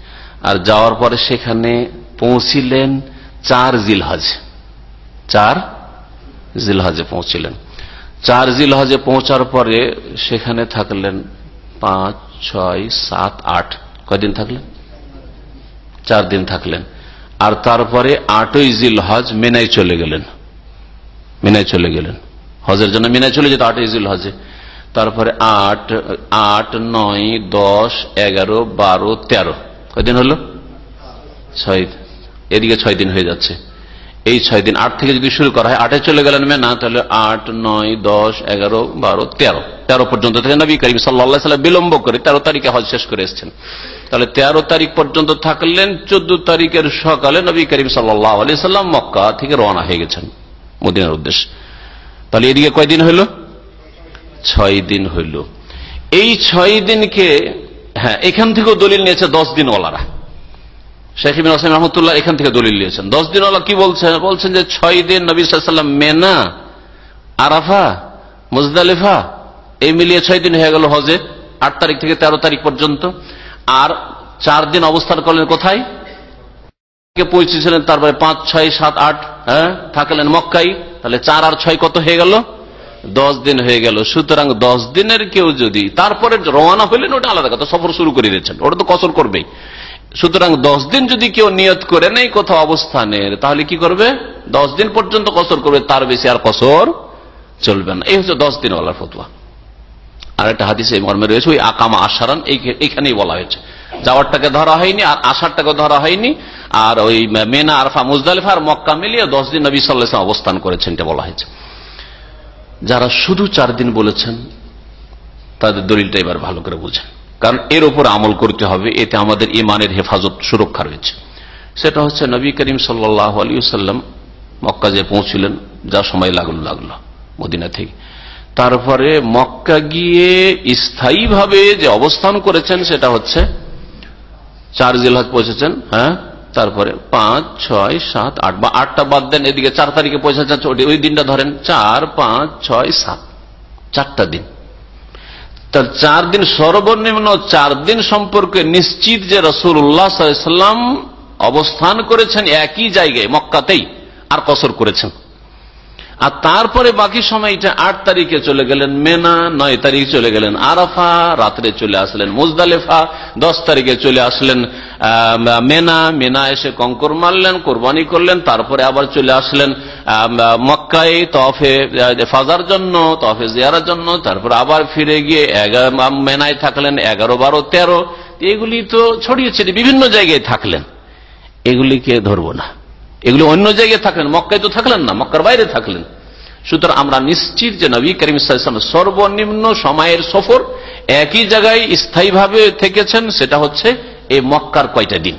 আর যাওয়ার পরে সেখানে পৌঁছিলেন চার জিলহজ। চার জিলহজে পৌঁছিলেন। চার জিলহজে পৌঁছার পরে সেখানে থাকলেন পাঁচ, ছয়, সাত, আট। কয়দিন থাকলেন? চার দিন থাকলেন। আর তারপরে আটই জিল হজ মেনায় চলে গেলেন। মেনায় চলে গেলেন। হজের জন্য মিনায় চলে যেত আটই ইজুল হজে তারপরে আট আট, নয়, দশ, এগারো, বারো, তেরো। কয়দিন হলো? ছয়। এদিকে ছয় দিন হয়ে যাচ্ছে। এই ছয় দিন আট থেকে যদি শুরু করা হয়, আটে চলে গেলেন মেনা তাহলে আট, নয়, দশ, এগারো, বারো, তেরো। তেরো পর্যন্ত থেকে নবী করিম সাল্লা সাল্লাম বিলম্ব করে তেরো তারিখে হজ শেষ করে এসছেন। তাহলে তেরো তারিখ পর্যন্ত থাকলেন, চোদ্দ তারিখের সকালে নবী করিম সাল্লাহ আলি সাল্লাম মক্কা থেকে রওনা হয়ে গেছেন, মদিনার উদ্দেশ্যে। তাহলে এদিকে কয়দিন হইল? ছয় দিন হইল। এই ছয় দিনকে হ্যাঁ এখান থেকেও দলিল নিয়েছে দশ দিন ওলারা শেখ ইবিন হোসেন রহমতুল্লাহ এখান থেকে দলিল নিয়েছেন দশ দিন ওলা কি বলছেন? বলছেন যে ছয় দিন নবী সাল্লাম মেনা, আরাফা, মুজদালিফা, এই মিলিয়ে ছয় দিন হয়ে গেল হজে আট তারিখ থেকে তেরো তারিখ পর্যন্ত। আর চার দিন অবস্থান করলেন কোথায়? পৌঁছেছিলেন? তারপরে পাঁচ, ছয়, সাত, আট হ্যাঁ থাকলেন মক্কাই তাহলে চার আর ছয় কত হয়ে গেল? দশ দিন হয়ে গেল। সুতরাং দশ দিনের কেউ যদি, তারপরে রওনা হইলেন, ওটা আলাদা কথা, সফর শুরু করে দিয়েছেন। ওটা তো কসর করবেই। সুতরাং দশ দিন যদি কেউ নিয়ত করে নেই কোথাও অবস্থানের, তাহলে কি করবে? দশ দিন পর্যন্ত কসর করবে, তার বেশি আর কসর চলবে না। এই হচ্ছে দশ দিন ওয়ালার ফতুয়া। আর একটা হাদিসে মর্মে রয়েছে, ওই আকামা আসারান এইখানেই বলা হয়েছে। যাওয়ারটাকে ধরা হয়নি, আর আসারটাকে ধরা হয়নি, আর ওই মেনা, আরফা, মুজদালিফা আর মক্কা মিলিয়ে দশ দিন নবী সাল্লাহ অবস্থান করেছেন, এটা বলা হয়েছে। যারা শুধু চার দিন বলেছেন, তাদের দলিলটা এবার ভালো করে বুঝেন। কারণ এর উপর আমল করতে হবে, এতে আমাদের ইমানের হেফাজত, সুরক্ষা রয়েছে। সেটা হচ্ছে নবী করিম সাল্লাহ আলী সাল্লাম মক্কা যে পৌঁছিলেন, যা সময় লাগল লাগল মদিনা থেকে। তারপরে মক্কা গিয়ে স্থায়ীভাবে যে অবস্থান করেছেন, সেটা হচ্ছে চার জিলহাজ পৌঁছেছেন হ্যাঁ? তারপরে পাঁচ, ছয়, সাত, আট, বা আটটা বাদ দেন, এদিকে চার তারিখে পৌঁছেছেন, ওই দিনটা ধরেন, চার, পাঁচ, ছয়, সাত, চারটা দিন। তার চার দিন সর্বনিম্ন চার দিন সম্পর্কে নিশ্চিত যে রসুল্লাহ সাল্লাম অবস্থান করেছেন একই জায়গায়, মক্কাতেই, আর কসর করেছেন। আর তারপরে বাকি সময়টা আট তারিখে চলে গেলেন মেনা, নয় তারিখে চলে গেলেন আরাফা, রাত্রে চলে আসলেন মুজদালেফা, দশ তারিখে চলে আসলেন মেনা মেনা এসে কঙ্কর মারলেন, কোরবানি করলেন, তারপরে আবার চলে আসলেন মক্কায় তফে ফাজার জন্য তফে জিয়ারার জন্য, তারপর আবার ফিরে গিয়ে মেনায় থাকলেন এগারো, বারো, তেরো, এগুলি তো ছড়িয়ে ছড়িয়েছে বিভিন্ন জায়গায় থাকলেন। এগুলিকে ধরবো না। এগুলো অন্য জায়গায় থাকলেন, মক্কায় তো থাকলেন না, মক্কার বাইরে থাকলেন। সুতরাং আমরা নিশ্চিত যে নবী করিম ইসলাম সর্বনিম্ন সময়ের সফর একই জায়গায় স্থায়ীভাবে থেকেছেন, সেটা হচ্ছে এই মক্কার কয়টা দিন?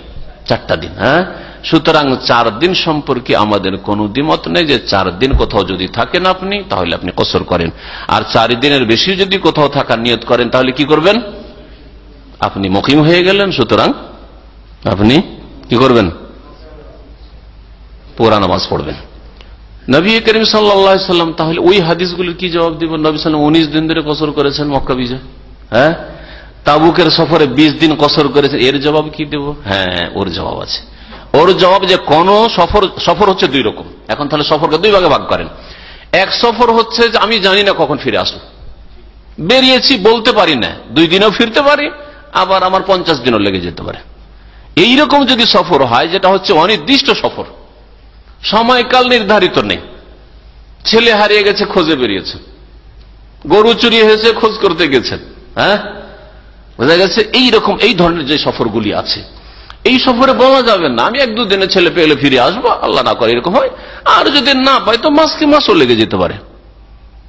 চারটা দিন হ্যাঁ? সুতরাং চার দিন সম্পর্কে আমাদের কোন দ্বিমত নেই যে চার দিন কোথাও যদি থাকেন আপনি, তাহলে আপনি কসর করেন। আর চার দিনের বেশি যদি কোথাও থাকার নিয়ত করেন, তাহলে কি করবেন? আপনি মকিম হয়ে গেলেন, সুতরাং আপনি কি করবেন? পোড়া নামাজ পড়বেন। নবী করিম সাল্লাম তাহলে ওই হাদিসগুলির কি জবাব দিব? নবী সাল্লাম উনিশ দিন ধরে কসর করেছেন মক্কা বিজয়। হ্যাঁ? তাবুকের সফরে বিশ দিন কসর করেছেন। এর জবাব কি দেব? হ্যাঁ ওর জবাব আছে। ওর জবাব যে কোন সফর সফর হচ্ছে দুই রকম। এখন তাহলে সফরকে দুই ভাগে ভাগ করেন। এক সফর হচ্ছে যে আমি জানি না কখন ফিরে আসব। বেরিয়েছি, বলতে পারি না। দুই দিনেও ফিরতে পারি, আবার আমার পঞ্চাশ দিনও লেগে যেতে পারে। এইরকম যদি সফর হয়, যেটা হচ্ছে অনির্দিষ্ট সফর সময়কাল নির্ধারিত নেই। ছেলে হারিয়ে গেছে, খোঁজে বেরিয়েছে। গরু চুরি হয়েছে, খোঁজ করতে গেছেন হ্যাঁ? বোঝা গেছে এইরকম এই ধরনের যে সফরগুলি আছে। এই সফরে বলা যাবে না, আমি এক দুদিনে ছেলে পেলে ফিরে আসব, আল্লাহ না করে এরকম হয়। আর যদি না পাই, তো মাসকে মাসও লেগে যেতে পারে।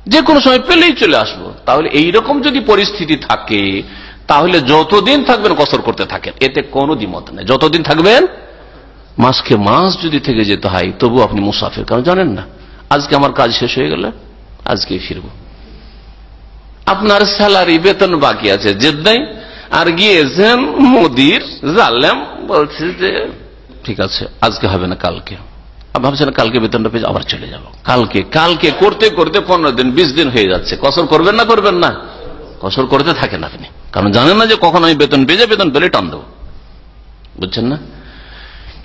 যে কোনো সময় পেলেই চলে আসব। তাহলে এইরকম যদি পরিস্থিতি থাকে, তাহলে যতদিন থাকবেন, কসর করতে থাকেন। এতে কোনো দ্বিমত নেই। যতদিন থাকবেন মাসকে মাস যদি থেকে যেতে হয় তবু আপনি মুসাফির, কারণ জানেন না। আজকে আমার কাজ শেষ হয়ে গেলে আজকে ফিরব। আপনার স্যালারি, বেতন বাকি আছে, জেদ্দাই। আর গিয়েছেন মোদির জানলাম বলছে যে, ঠিক আছে, আজকে হবে না কালকে। ভাবছেন, কালকে বেতনটা পেয়ে আবার চলে যাব। কালকে কালকে করতে করতে পনেরো দিন, বিশ দিন হয়ে যাচ্ছে। কসর করবেন না করবেন না। কসর করতে থাকেন আপনি। কারণ জানেন না যে কখন আমি বেতন পেয়ে যাই, বেতন পেলে টান দেবো। বুঝছেন না?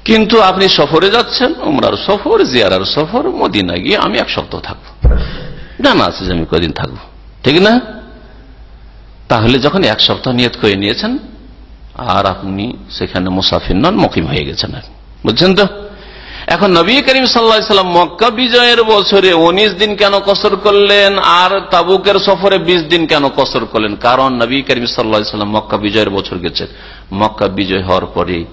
কিন্তু আপনি সফরে যাচ্ছেন, উমরার সফর, জিয়ারার সফর মদিনা গিয়ে আমি এক সপ্তাহ থাকব। জানা আছে যে আমি কদিন থাকব। ঠিক না? তাহলে যখন এক সপ্তাহ নিয়ত করে নিয়েছেন, আর আপনি সেখানে মুসাফির নন, মকিম হয়ে গেছেন বুঝছেন তো? এখন নবী করিম সাল্লাম মক্কা বিজয়ের বছরে উনিশ দিন কেন কসর করলেন, আর তাবুকের সফরে বিশ দিন কেন কসর করলেন? কারণ নবী করিম সাল্লাম মক্কা বিজয়ের বছর গেছেন। মক্কা বিজয় হওয়ার পরে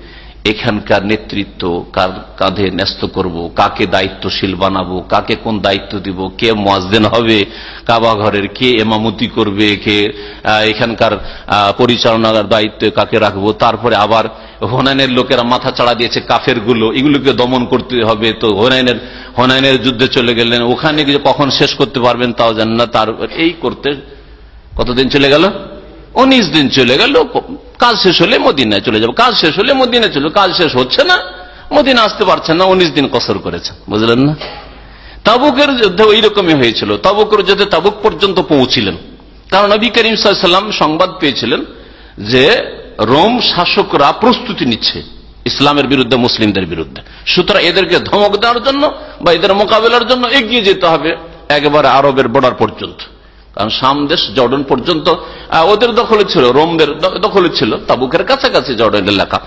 এখানকার নেতৃত্ব কার, কাঁধে ন্যস্ত করব, কাকে দায়িত্বশীল বানাবো, কাকে কোন দায়িত্ব দিব, কে মজদেন হবে, কাবা ঘরের কে এমামতি করবে, কে এখানকার পরিচালনার দায়িত্ব কাকে রাখব, তারপরে আবার হোনাইনের লোকেরা মাথা চাড়া দিয়েছে কাফেরগুলো এগুলোকে দমন করতে হবে, তো হোনাইনের হোনাইনের যুদ্ধে চলে গেলেন, ওখানে কখন শেষ করতে পারবেন তাও জান না, তার, এই করতে কতদিন চলে গেল? উনিশ দিন চলে গেল কাজ শেষ হলে মদিনায় চলে যাব। কাজ শেষ হলে মদিনায় চলে কাজ শেষ হচ্ছে না, মদিনা আসতে পারছেন না, উনিশ দিন কসর করেছেন বুঝলেন না? তাবুকের যুদ্ধে ওই রকমই হয়েছিল। তাবুকের যুদ্ধে তাবুক পর্যন্ত পৌঁছিলেন। কারণ নবী করিম সাল্লাম সংবাদ পেয়েছিলেন যে রোম শাসকরা প্রস্তুতি নিচ্ছে ইসলামের বিরুদ্ধে, মুসলিমদের বিরুদ্ধে। সুতরাং এদেরকে ধমক দেওয়ার জন্য বা এদের মোকাবেলার জন্য এগিয়ে যেতে হবে একেবারে আরবের বর্ডার পর্যন্ত। কারণ সামদেশ জর্ডন পর্যন্ত ওদের দখলে ছিল, রোমদের দখলে ছিল, তাবুকের কাছাকাছি জর্ডন এলাকা।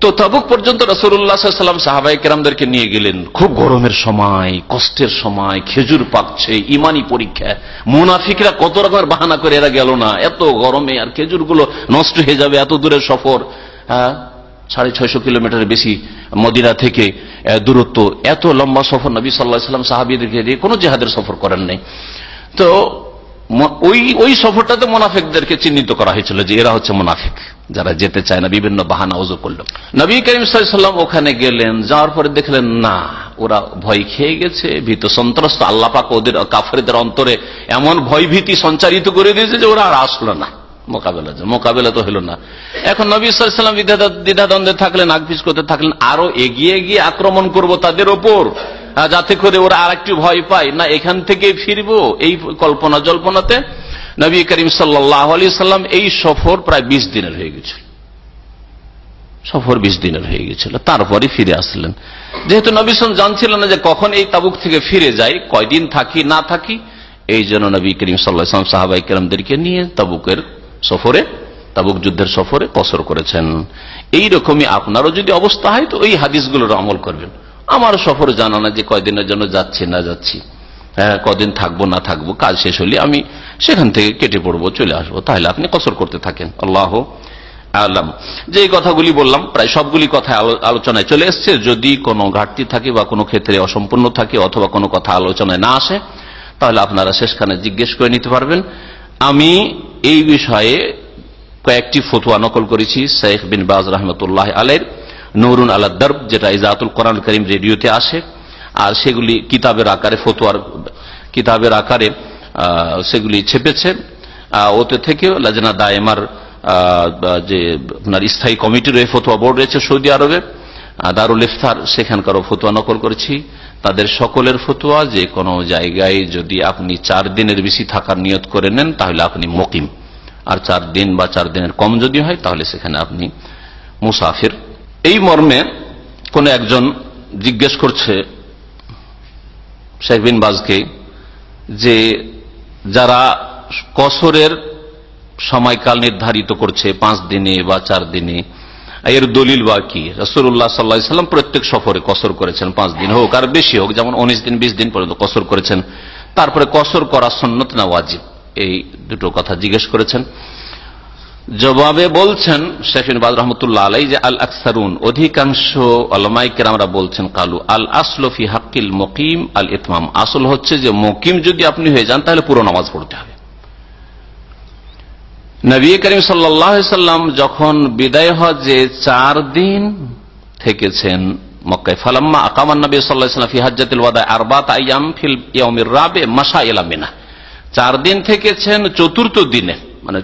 তো তাবুক পর্যন্ত রসুল্লাহাম সাহাবাই কেরামদেরকে নিয়ে গেলেন। খুব গরমের সময়, কষ্টের সময়, খেজুর পাকছে, ইমানি পরীক্ষা। মুনাফিকরা কত রকমের বাহানা করে এরা গেল না। এত গরমে আর খেজুরগুলো নষ্ট হয়ে যাবে, এত দূরের সফর। হ্যাঁ? সাড়ে ছয়শো কিলোমিটার বেশি মদিনা থেকে দূরত্ব। এত লম্বা সফর নবী সাল্লাহ সাল্লাম সাহাবিদেরকে দিয়ে কোনো জেহাদের সফর করেন নাই। তো ওই ওই সফরটাতে মোনাফিকদেরকে চিহ্নিত করা হয়েছিল যে এরা হচ্ছে মোনাফেক, যারা যেতে চায় না, বিভিন্ন বাহানা ওজু করল। নবী করিম সাল্লাম ওখানে গেলেন, যাওয়ার পরে দেখলেন, না, ওরা ভয় খেয়ে গেছে, ভীত সন্ত্রস্ত আল্লাপাক ওদের, কাফেরদের অন্তরে এমন ভয়ভীতি সঞ্চারিত করে দিয়েছে যে ওরা আর আসলো না। মোকাবেলা মোকাবেলা তো হলো না। এখন নবী সাল্লাম দ্বিধাদ্বন্দ্বে থাকলেন আগপিস করতে থাকলেন, আরও এগিয়ে গিয়ে আক্রমণ করব তাদের ওপর। যাতে করে ওরা আর একটু ভয় পায়, না এখান থেকে ফিরবো এই কল্পনা জল্পনাতে নবী করিম সাল্লাহ সাল্লাম এই সফর প্রায় বিশ দিনের হয়ে গেছিল। সফর বিশ দিনের হয়ে গেছিল। তারপরে ফিরে আসলেন। যেহেতু নবী সাল জানছিলেন না যে কখন এই তাবুক থেকে ফিরে যাই, কয়দিন থাকি, না থাকি, এই জন্য নবী করিম সাল্লাহাম সাহাবাই কেরামদেরকে নিয়ে তাবুকের সফরে, তাবুক যুদ্ধের সফরে কসর করেছেন। এই রকমই আপনারও যদি অবস্থা হয়, তো ওই হাদিসগুলোর আমল করবেন। আমার সফর জানা না যে কয়দিনের জন্য যাচ্ছি, না যাচ্ছি। হ্যাঁ কদিন থাকব, না থাকব, কাজ শেষ হলে আমি সেখান থেকে কেটে পড়ব, চলে আসব। তাহলে আপনি কসর করতে থাকেন। আল্লাহ আলাম। যে কথাগুলি বললাম, প্রায় সবগুলি কথা আলোচনায় চলে এসছে। যদি কোনো ঘাটতি থাকে বা কোনো ক্ষেত্রে অসম্পূর্ণ থাকে অথবা কোনো কথা আলোচনায় না আসে, তাহলে আপনারা শেষখানে জিজ্ঞেস করে নিতে পারবেন। আমি এই বিষয়ে কয়েকটি ফতুয়া নকল করেছি, শেখ বিন বাজ রহমতুল্লাহ আলের নৌরুন আল্লাহ দর্ব, যেটা ইজাতুল কোরআন করিম রেডিওতে আসে। আর সেগুলি কিতাবের আকারে ফতুয়ার, কিতাবের আকারে সেগুলি ছেপেছে। ওতে থেকে লাজনা দায়মার যে আপনার স্থায়ী কমিটির এই ফতুয়া বোর্ড রয়েছে সৌদি আরবে। দারুল ইফতার, সেখানকারও ফতুয়া নকল করেছি। তাদের সকলের ফতুয়া যে কোনো জায়গায় যদি আপনি চার দিনের বেশি থাকার নিয়ত করে নেন, তাহলে আপনি মকিম। আর চার দিন বা চার দিনের কম যদি হয়, তাহলে সেখানে আপনি মুসাফির এই মর্মে কোন একজন জিজ্ঞেস করছে শেখ বিন বাজকে যে যারা কসরের সময়কাল নির্ধারিত করছে, পাঁচ দিনে বা চার দিনে, এর দলিল বা কি? রসুল্লাহ সাল্লা সাল্লাম প্রত্যেক সফরে কসর করেছেন পাঁচ দিন হোক আর বেশি হোক, যেমন উনিশ দিন, বিশ দিন পর্যন্ত কসর করেছেন। তারপরে কসর করা সন্ন্যত না ওয়াজিব? এই দুটো কথা জিজ্ঞেস করেছেন। জবাবে বলছেন শেখিন বাদ রহমতুল্লাহ আলাই যে আল আকসারুন, অধিকাংশ আলমাইকের আমরা বলছেন, কালু আল আসলফি হাক্কিল মকিম আল ইতমাম। আসল হচ্ছে যে মকিম যদি আপনি হয়ে যান, তাহলে পুরো নামাজ পড়তে হবে। নবী করিম সাল্লাম যখন বিদায় হজে চার দিন থেকেছেন মক্কায়, ফালাম্মা আকামান নবী সাল্লাহ ফি ওয়াদা আরবাত আইয়াম ফিল ইয়াউমির রাবে মাসা এলামিনা চার দিন থেকেছেন চতুর্থ দিনে মানে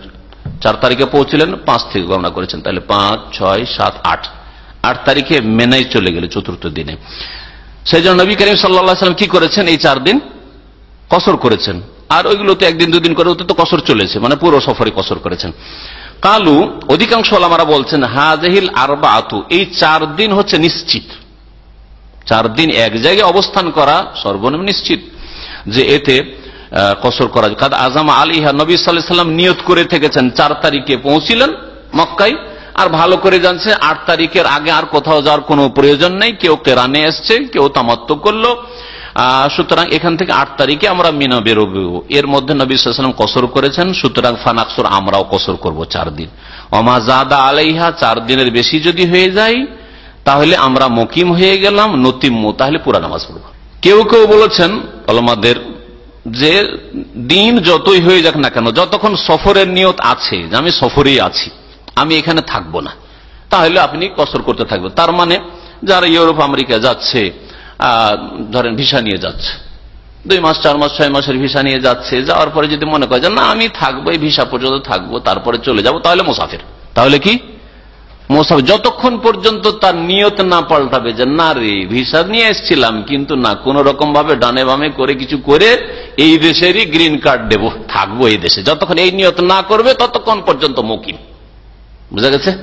চার তারিখে পৌঁছিলেন, পাঁচ থেকে গণনা করেছেন। তাহলে পাঁচ, ছয়, সাত, আট। আট তারিখে মেনাই চলে গেলে চতুর্থ দিনে। সেই জন্য নবী করিম সাল্লাম কি করেছেন এই চার দিন? কসর করেছেন। আর ওইগুলো তো একদিন, দুদিন করে ওতে তো কসর চলেছে মানে পুরো সফরে কসর করেছেন। কালু, অধিকাংশ আলামারা বলছেন হাজহিল আরবা আতু এই চার দিন হচ্ছে নিশ্চিত। চার দিন এক জায়গায় অবস্থান করা সর্বনিম্ন নিশ্চিত। যে এতে কসর করা কাদ আজম আলিহা নবী সাল্লাম নিয়ত করে থেকেছেন, চার তারিখে পৌঁছিলেন মক্কাই আর ভালো করে জানছে, আট তারিখের আগে আর কোথাও যাওয়ার কোনো প্রয়োজন নেই, কেউ কেরানে এসছে, কেউ তামাত্ম করল। সুতরাং এখান থেকে আট তারিখে আমরা মিনা বেরোব। এর মধ্যে নবী সাল্লাম কসর করেছেন, সুতরাং ফানাকসর, আমরাও কসর করব চার দিন। অমা জাদা আলাইহা, চার দিনের বেশি যদি হয়ে যায়, তাহলে আমরা মকিম হয়ে গেলাম, নতিম্ম, তাহলে পুরা নামাজ পড়ব। কেউ কেউ বলেছেন অলমাদের যে দিন যতই হয়ে যাক না কেন, যতক্ষণ সফরের নিয়ত আছে, যে আমি সফরেই আছি, আমি এখানে থাকব না, তাহলে আপনি কসর করতে থাকবেন। তার মানে যারা ইউরোপ, আমেরিকা যাচ্ছে ধরেন ভিসা নিয়ে যাচ্ছে, দুই মাস, চার মাস, ছয় মাসের ভিসা নিয়ে যাচ্ছে, যাওয়ার পরে যদি মনে করে যে, না, আমি থাকব, এই ভিসা পর্যন্ত থাকব, তারপরে চলে যাব, তাহলে মুসাফির। তাহলে কি? মুসাফির যতক্ষণ পর্যন্ত তার নিয়ত না পাল্টাবে যে, না রে, ভিসা নিয়ে এসেছিলাম, কিন্তু না, কোন রকম ভাবে ডানে বামে করে কিছু করে এই দেশেরই গ্রিন কার্ড দেব, থাকব এই দেশে। যতক্ষণ এই নিয়ত না করবে, ততক্ষণ পর্যন্ত মকিম। বুঝা গেছে?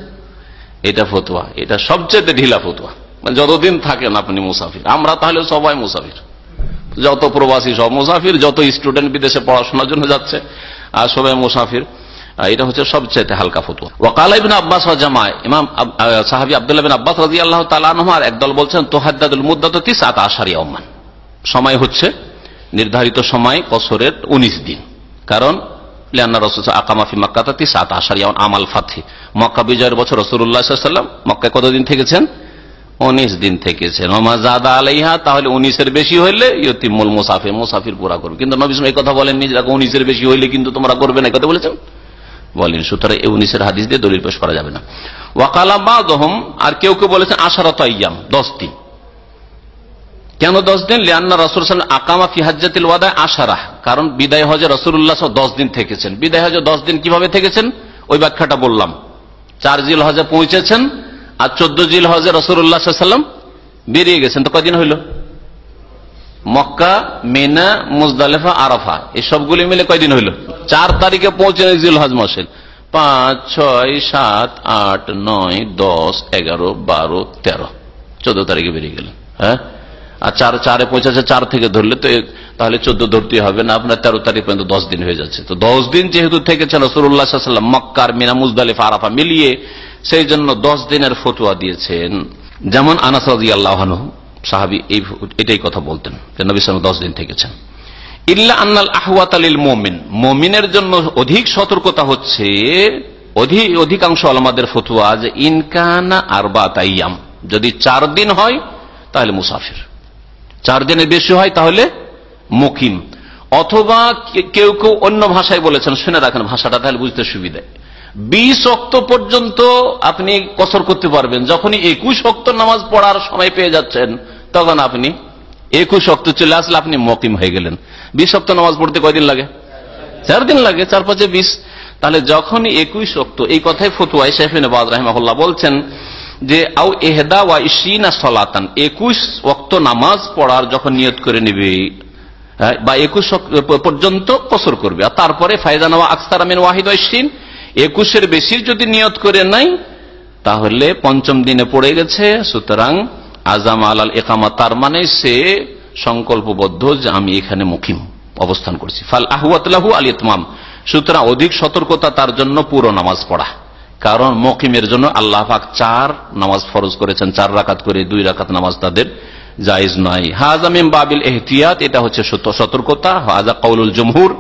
এটা ফতুয়া। এটা সবচেয়ে ঢিলা ফতুয়া। মানে যতদিন থাকেন আপনি মুসাফির, আমরা তাহলে সবাই মুসাফির। যত প্রবাসী সব মুসাফির, যত স্টুডেন্ট বিদেশে পড়াশোনার জন্য যাচ্ছে, আর সবাই মুসাফির। এটা হচ্ছে সবচেয়ে হালকা ফতুয়া। ওয়াকাল ইবিন আব্বাস ইমাম সাহাবি আব্দুল্লাহ বিন আব্বাস রাজি আল্লাহ তালানহার একদল বলছেন, তোহাদ্দাদুল মুদাত তিসাত আশারি ওমান সময় হচ্ছে নির্ধারিত সময় বছরের উনিশ দিন। কারণ আকামাফি আমাল ফাথি মক্কা বিজয়ের বছর থেকেছেন? উনিশ দিন থেকেছেন। আলাইহা, তাহলে উনিশের বেশি মুসাফির মুসাফির পুরা কিন্তু নবীম এই কথা বলেননি উনিশের বেশি হইলে কিন্তু তোমরা করবে না। কথা বলেছেন? বলেন। সুতরাং এই উনিশের হাদিস দিয়ে দলিল পেশ করা যাবে না। ওয়াকালা বা দহম আর কেউ কেউ বলেছেন আশারত আয়াম দশ দিন কেন দশ দিন? লিয়ান্না রসুল আকামা ফিহাজ্জাতিল ওয়াদায় আশারাহ। কারণ বিদায় হজে রসুল্লাহ দশ দিন থেকেছেন। বিদায় হজে দশ দিন কীভাবে থেকেছেন? ওই ব্যাখ্যাটা বললাম। চার জিল হজে পৌঁছেছেন আর চোদ্দ জিল হজে রসুল্লাহাম বেরিয়ে গেছেন। তো কদিন হইল? মক্কা, মেনা, মুজদালেফা, আরাফা। এই সবগুলি মিলে কয়দিন হইল? চার তারিখে পৌঁছে জিল হজ মাসের পাঁচ, ছয়, সাত, আট, নয়, দশ, এগারো, বারো, তেরো। চোদ্দ তারিখে বেরিয়ে গেলেন হ্যাঁ? আর চার, চারে পৌঁছাচ্ছে চার থেকে ধরলে তো তাহলে চোদ্দ ধরতে হবে না। আপনার তেরো তারিখ পর্যন্ত দশ দিন হয়ে যাচ্ছে। তো দশ দিন যেহেতু থেকেছেন রসুল্লাহাম মক্কার মিনা, মুজদালিফা, আরাফা মিলিয়ে, সেই জন্য দশ দিনের ফতুয়া দিয়েছেন যেমন আনাস আল্লাহ সাহাবি এটাই কথা বলতেন যে নবী সালাম দশ দিন থেকেছেন। ইল্লা আন্নাল আহওয়াত আলীল মোমিন। মোমিনের জন্য অধিক সতর্কতা হচ্ছে অধিকাংশ আলমাদের ফতুয়া যে ইনকানা আরবা তাইয়াম। যদি চার দিন হয়, তাহলে মুসাফির। চার দিনের বেশি হয়, তাহলে মুকিম। অথবা কেউ কেউ অন্য ভাষায় বলেছেন, শুনে রাখেন ভাষাটা, তাহলে বুঝতে সুবিধা। বিশ অক্ত পর্যন্ত আপনি কসর করতে পারবেন। যখনই একুশ অক্ত নামাজ পড়ার সময় পেয়ে যাচ্ছেন তখন আপনি একুশ অক্ত চলে আসলে আপনি মকিম হয়ে গেলেন। বিশ অক্ত নামাজ পড়তে কয়দিন লাগে? চার দিন লাগে, চার পাঁচে বিশ। তাহলে যখনই একুশ অক্ত, এই কথাই ফতুয়াই শেফিন বাদ রাহিমাহুল্লাহ বলছেন যে আউ এহদা ওয়া ইসিনা সলাতান। একুশ অক্ত নামাজ পড়ার যখন নিয়ত করে নিবে বা একুশ পর্যন্ত কসর করবে, আর তারপরে ফায়দানা আকস্তার আমিন ওয়াহিদ ইসিন একুশের বেশির যদি নিয়ত করে নাই, তাহলে পঞ্চম দিনে পড়ে গেছে, সুতরাং আজাম আলাল একামা তার মানে সে সংকল্পবদ্ধ যে আমি এখানে মুখিম অবস্থান করছি। ফাল আহুয়াতলাহু আল ইতমাম। সুতরাং অধিক সতর্কতা তার জন্য পুরো নামাজ পড়া। কারণ মকিমের জন্য আল্লাহ পাক চার নামাজ ফরজ করেছেন, চার রাকাত করে দুই রাকাত নামাজ তাদের জায়জ নয়। হাজামিম বাবিল এহতিয়াত এটা হচ্ছে সতর্কতা হাজা কৌলুল জমহুর।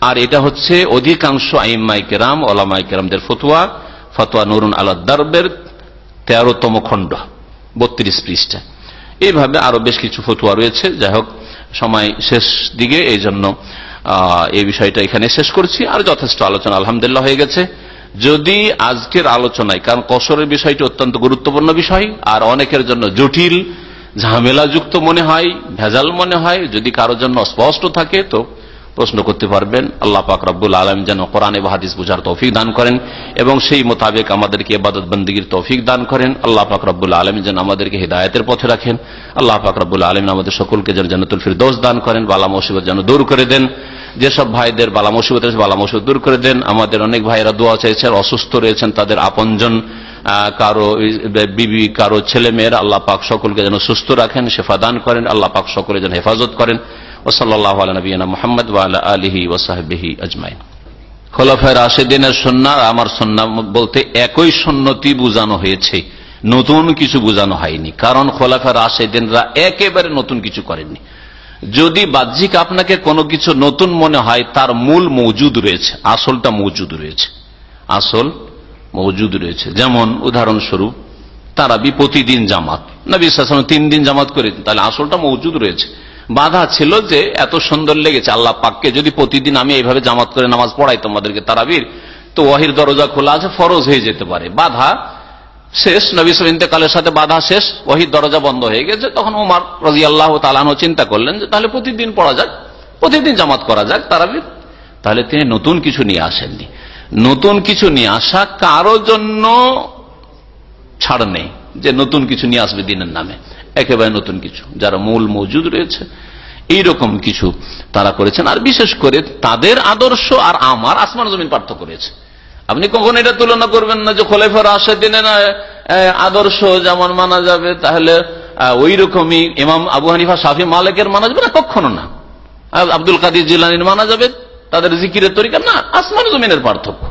আর এটা হচ্ছে অধিকাংশ আইম্মাই কেরাম ওলামাই কেরামদের ফতুয়া। ফতোয়া নুরুন আল্লাহ দারবের তেরোতম খণ্ড। বত্রিশ পৃষ্ঠা। এইভাবে আরও বেশ কিছু ফতুয়া রয়েছে। যাই হোক, সময় শেষ দিকে এই জন্য এই বিষয়টা এখানে শেষ করছি। আর যথেষ্ট আলোচনা আলহামদুলিল্লাহ হয়ে গেছে। যদি আজকের আলোচনায়, কারণ কসরের বিষয়টি অত্যন্ত গুরুত্বপূর্ণ বিষয়, আর অনেকের জন্য জটিল, ঝামেলাযুক্ত মনে হয়, ভেজাল মনে হয়, যদি কারোর জন্য স্পষ্ট থাকে, তো প্রশ্ন করতে পারবেন, আল্লাহ পাক রব্বুল আলম যেন কোরআন হাদিস বুঝার তৌফিক দান করেন এবং সেই মোতাবেক আমাদেরকে এবাদত বন্দীগীর তৌফিক দান করেন। আল্লাহ পাক রব্বুল আলম যেন আমাদেরকে হৃদায়তের পথে রাখেন। আল্লাহ পাক রব্বুল আলম আমাদের সকলকে যেন জানতুল ফির দোষ দান করেন, বালা মুসিবত যেন দূর করে দেন। যেসব ভাইদের বালা মুসিবত রয়েছে, বালা মুসিবত দূর করে দেন। আমাদের অনেক ভাইয়েরা দোয়া চাইছেন অসুস্থ রয়েছেন, তাদের আপনজন কারও বিবি, কারও ছেলে মেয়েরা আল্লাহ পাক সকলকে যেন সুস্থ রাখেন সেফা দান করেন, আল্লাহ পাক সকলে যেন হেফাজত করেন। খোলাফায় রাশেদিনের সন্না, আমার সন্না বলতে একই হয়েছে। নতুন কিছু হয়নি। কারণ রাশেদিনরা একেবারে নতুন কিছু করেননি। যদি বাহ্যিক আপনাকে কোনো কিছু নতুন মনে হয়, তার মূল মজুদ রয়েছে, আসলটা মজুদ রয়েছে। আসল মজুদ রয়েছে। যেমন উদাহরণস্বরূপ তারা বি প্রতিদিন জামাত। না বিশ্বাস তিন দিন জামাত করে তাহলে আসলটা মজুদ রয়েছে। বাধা ছিল যে এত সুন্দর লেগেছে, আল্লাহ পাককে যদি প্রতিদিন আমি এইভাবে জামাত করে নামাজ পড়াই তোমাদেরকে তারাবির, তো ওয়াহির দরজা খোলা আছে, ফরজ হয়ে যেতে পারে। বাধা শেষ, নবী ইন্তেকালের সাথে বাধা শেষ ওহির দরজা বন্ধ হয়ে গেছে। তখন উমার রাজি আল্লাহ তালানো চিন্তা করলেন যে তাহলে প্রতিদিন পড়া যাক, প্রতিদিন জামাত করা যাক তারাবির। তাহলে তিনি নতুন কিছু নিয়ে আসেননি। নতুন কিছু নিয়ে আসা কারও জন্য ছাড় নেই, যে নতুন কিছু নিয়ে আসবে দিনের নামে। একেবারে নতুন কিছু, যারা মূল মজুদ রয়েছে। এইরকম কিছু তারা করেছেন, আর বিশেষ করে তাদের আদর্শ আর আমার আসমান জমিন পার্থক্য রয়েছে। আপনি কখন এটা তুলনা করবেন না যে খোলেফার আসে দিনে না আদর্শ যেমন মানা যাবে, তাহলে ওই রকমই ইমাম আবু হানিফা, শাফি, মালিকের মানা যাবে না? কখনো না। আব্দুল কাদির জিলানির মানা যাবে, তাদের জিকিরের তরিকা না, আসমান জমিনের পার্থক্য।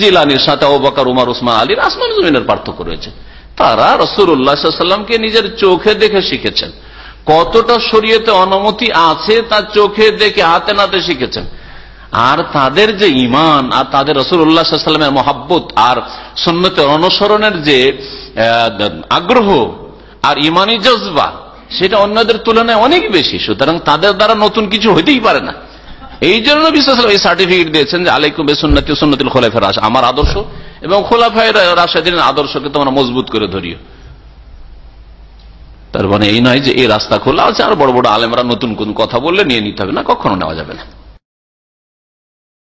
জিলানির সাথে ওবাকার উমার, উসমান আলীর আসমান জমিনের পার্থক্য রয়েছে। তারা রসুল্লাহামকে নিজের চোখে দেখে শিখেছেন। কতটা শরীয়তে অনুমতি আছে তার চোখে দেখে হাতে নাতে শিখেছেন। আর তাদের যে ইমান আর তাদের রসুল রসুল্লাহামের মহাব্বত, আর সন্ন্যতের অনুসরণের যে আগ্রহ, আর ইমানি জজবা, সেটা অন্যদের তুলনায় অনেক বেশি। সুতরাং তাদের দ্বারা নতুন কিছু হইতেই পারে না। এই জন্য বিশ্বাস এই সার্টিফিকেট দিয়েছেন যে, আলাইকুম বেসুন্নতি সুন্নতুল খোলাফের আমার আদর্শ, এবং খোলাফায় রাশাদিন আদর্শকে তোমরা মজবুত করে ধরিও। তার মানে এই নয় যে, এই রাস্তা খোলা আছে, আর বড় বড় আলেমরা নতুন কোন কথা বললে নিয়ে নিতে হবে না, কখনো নেওয়া যাবে না।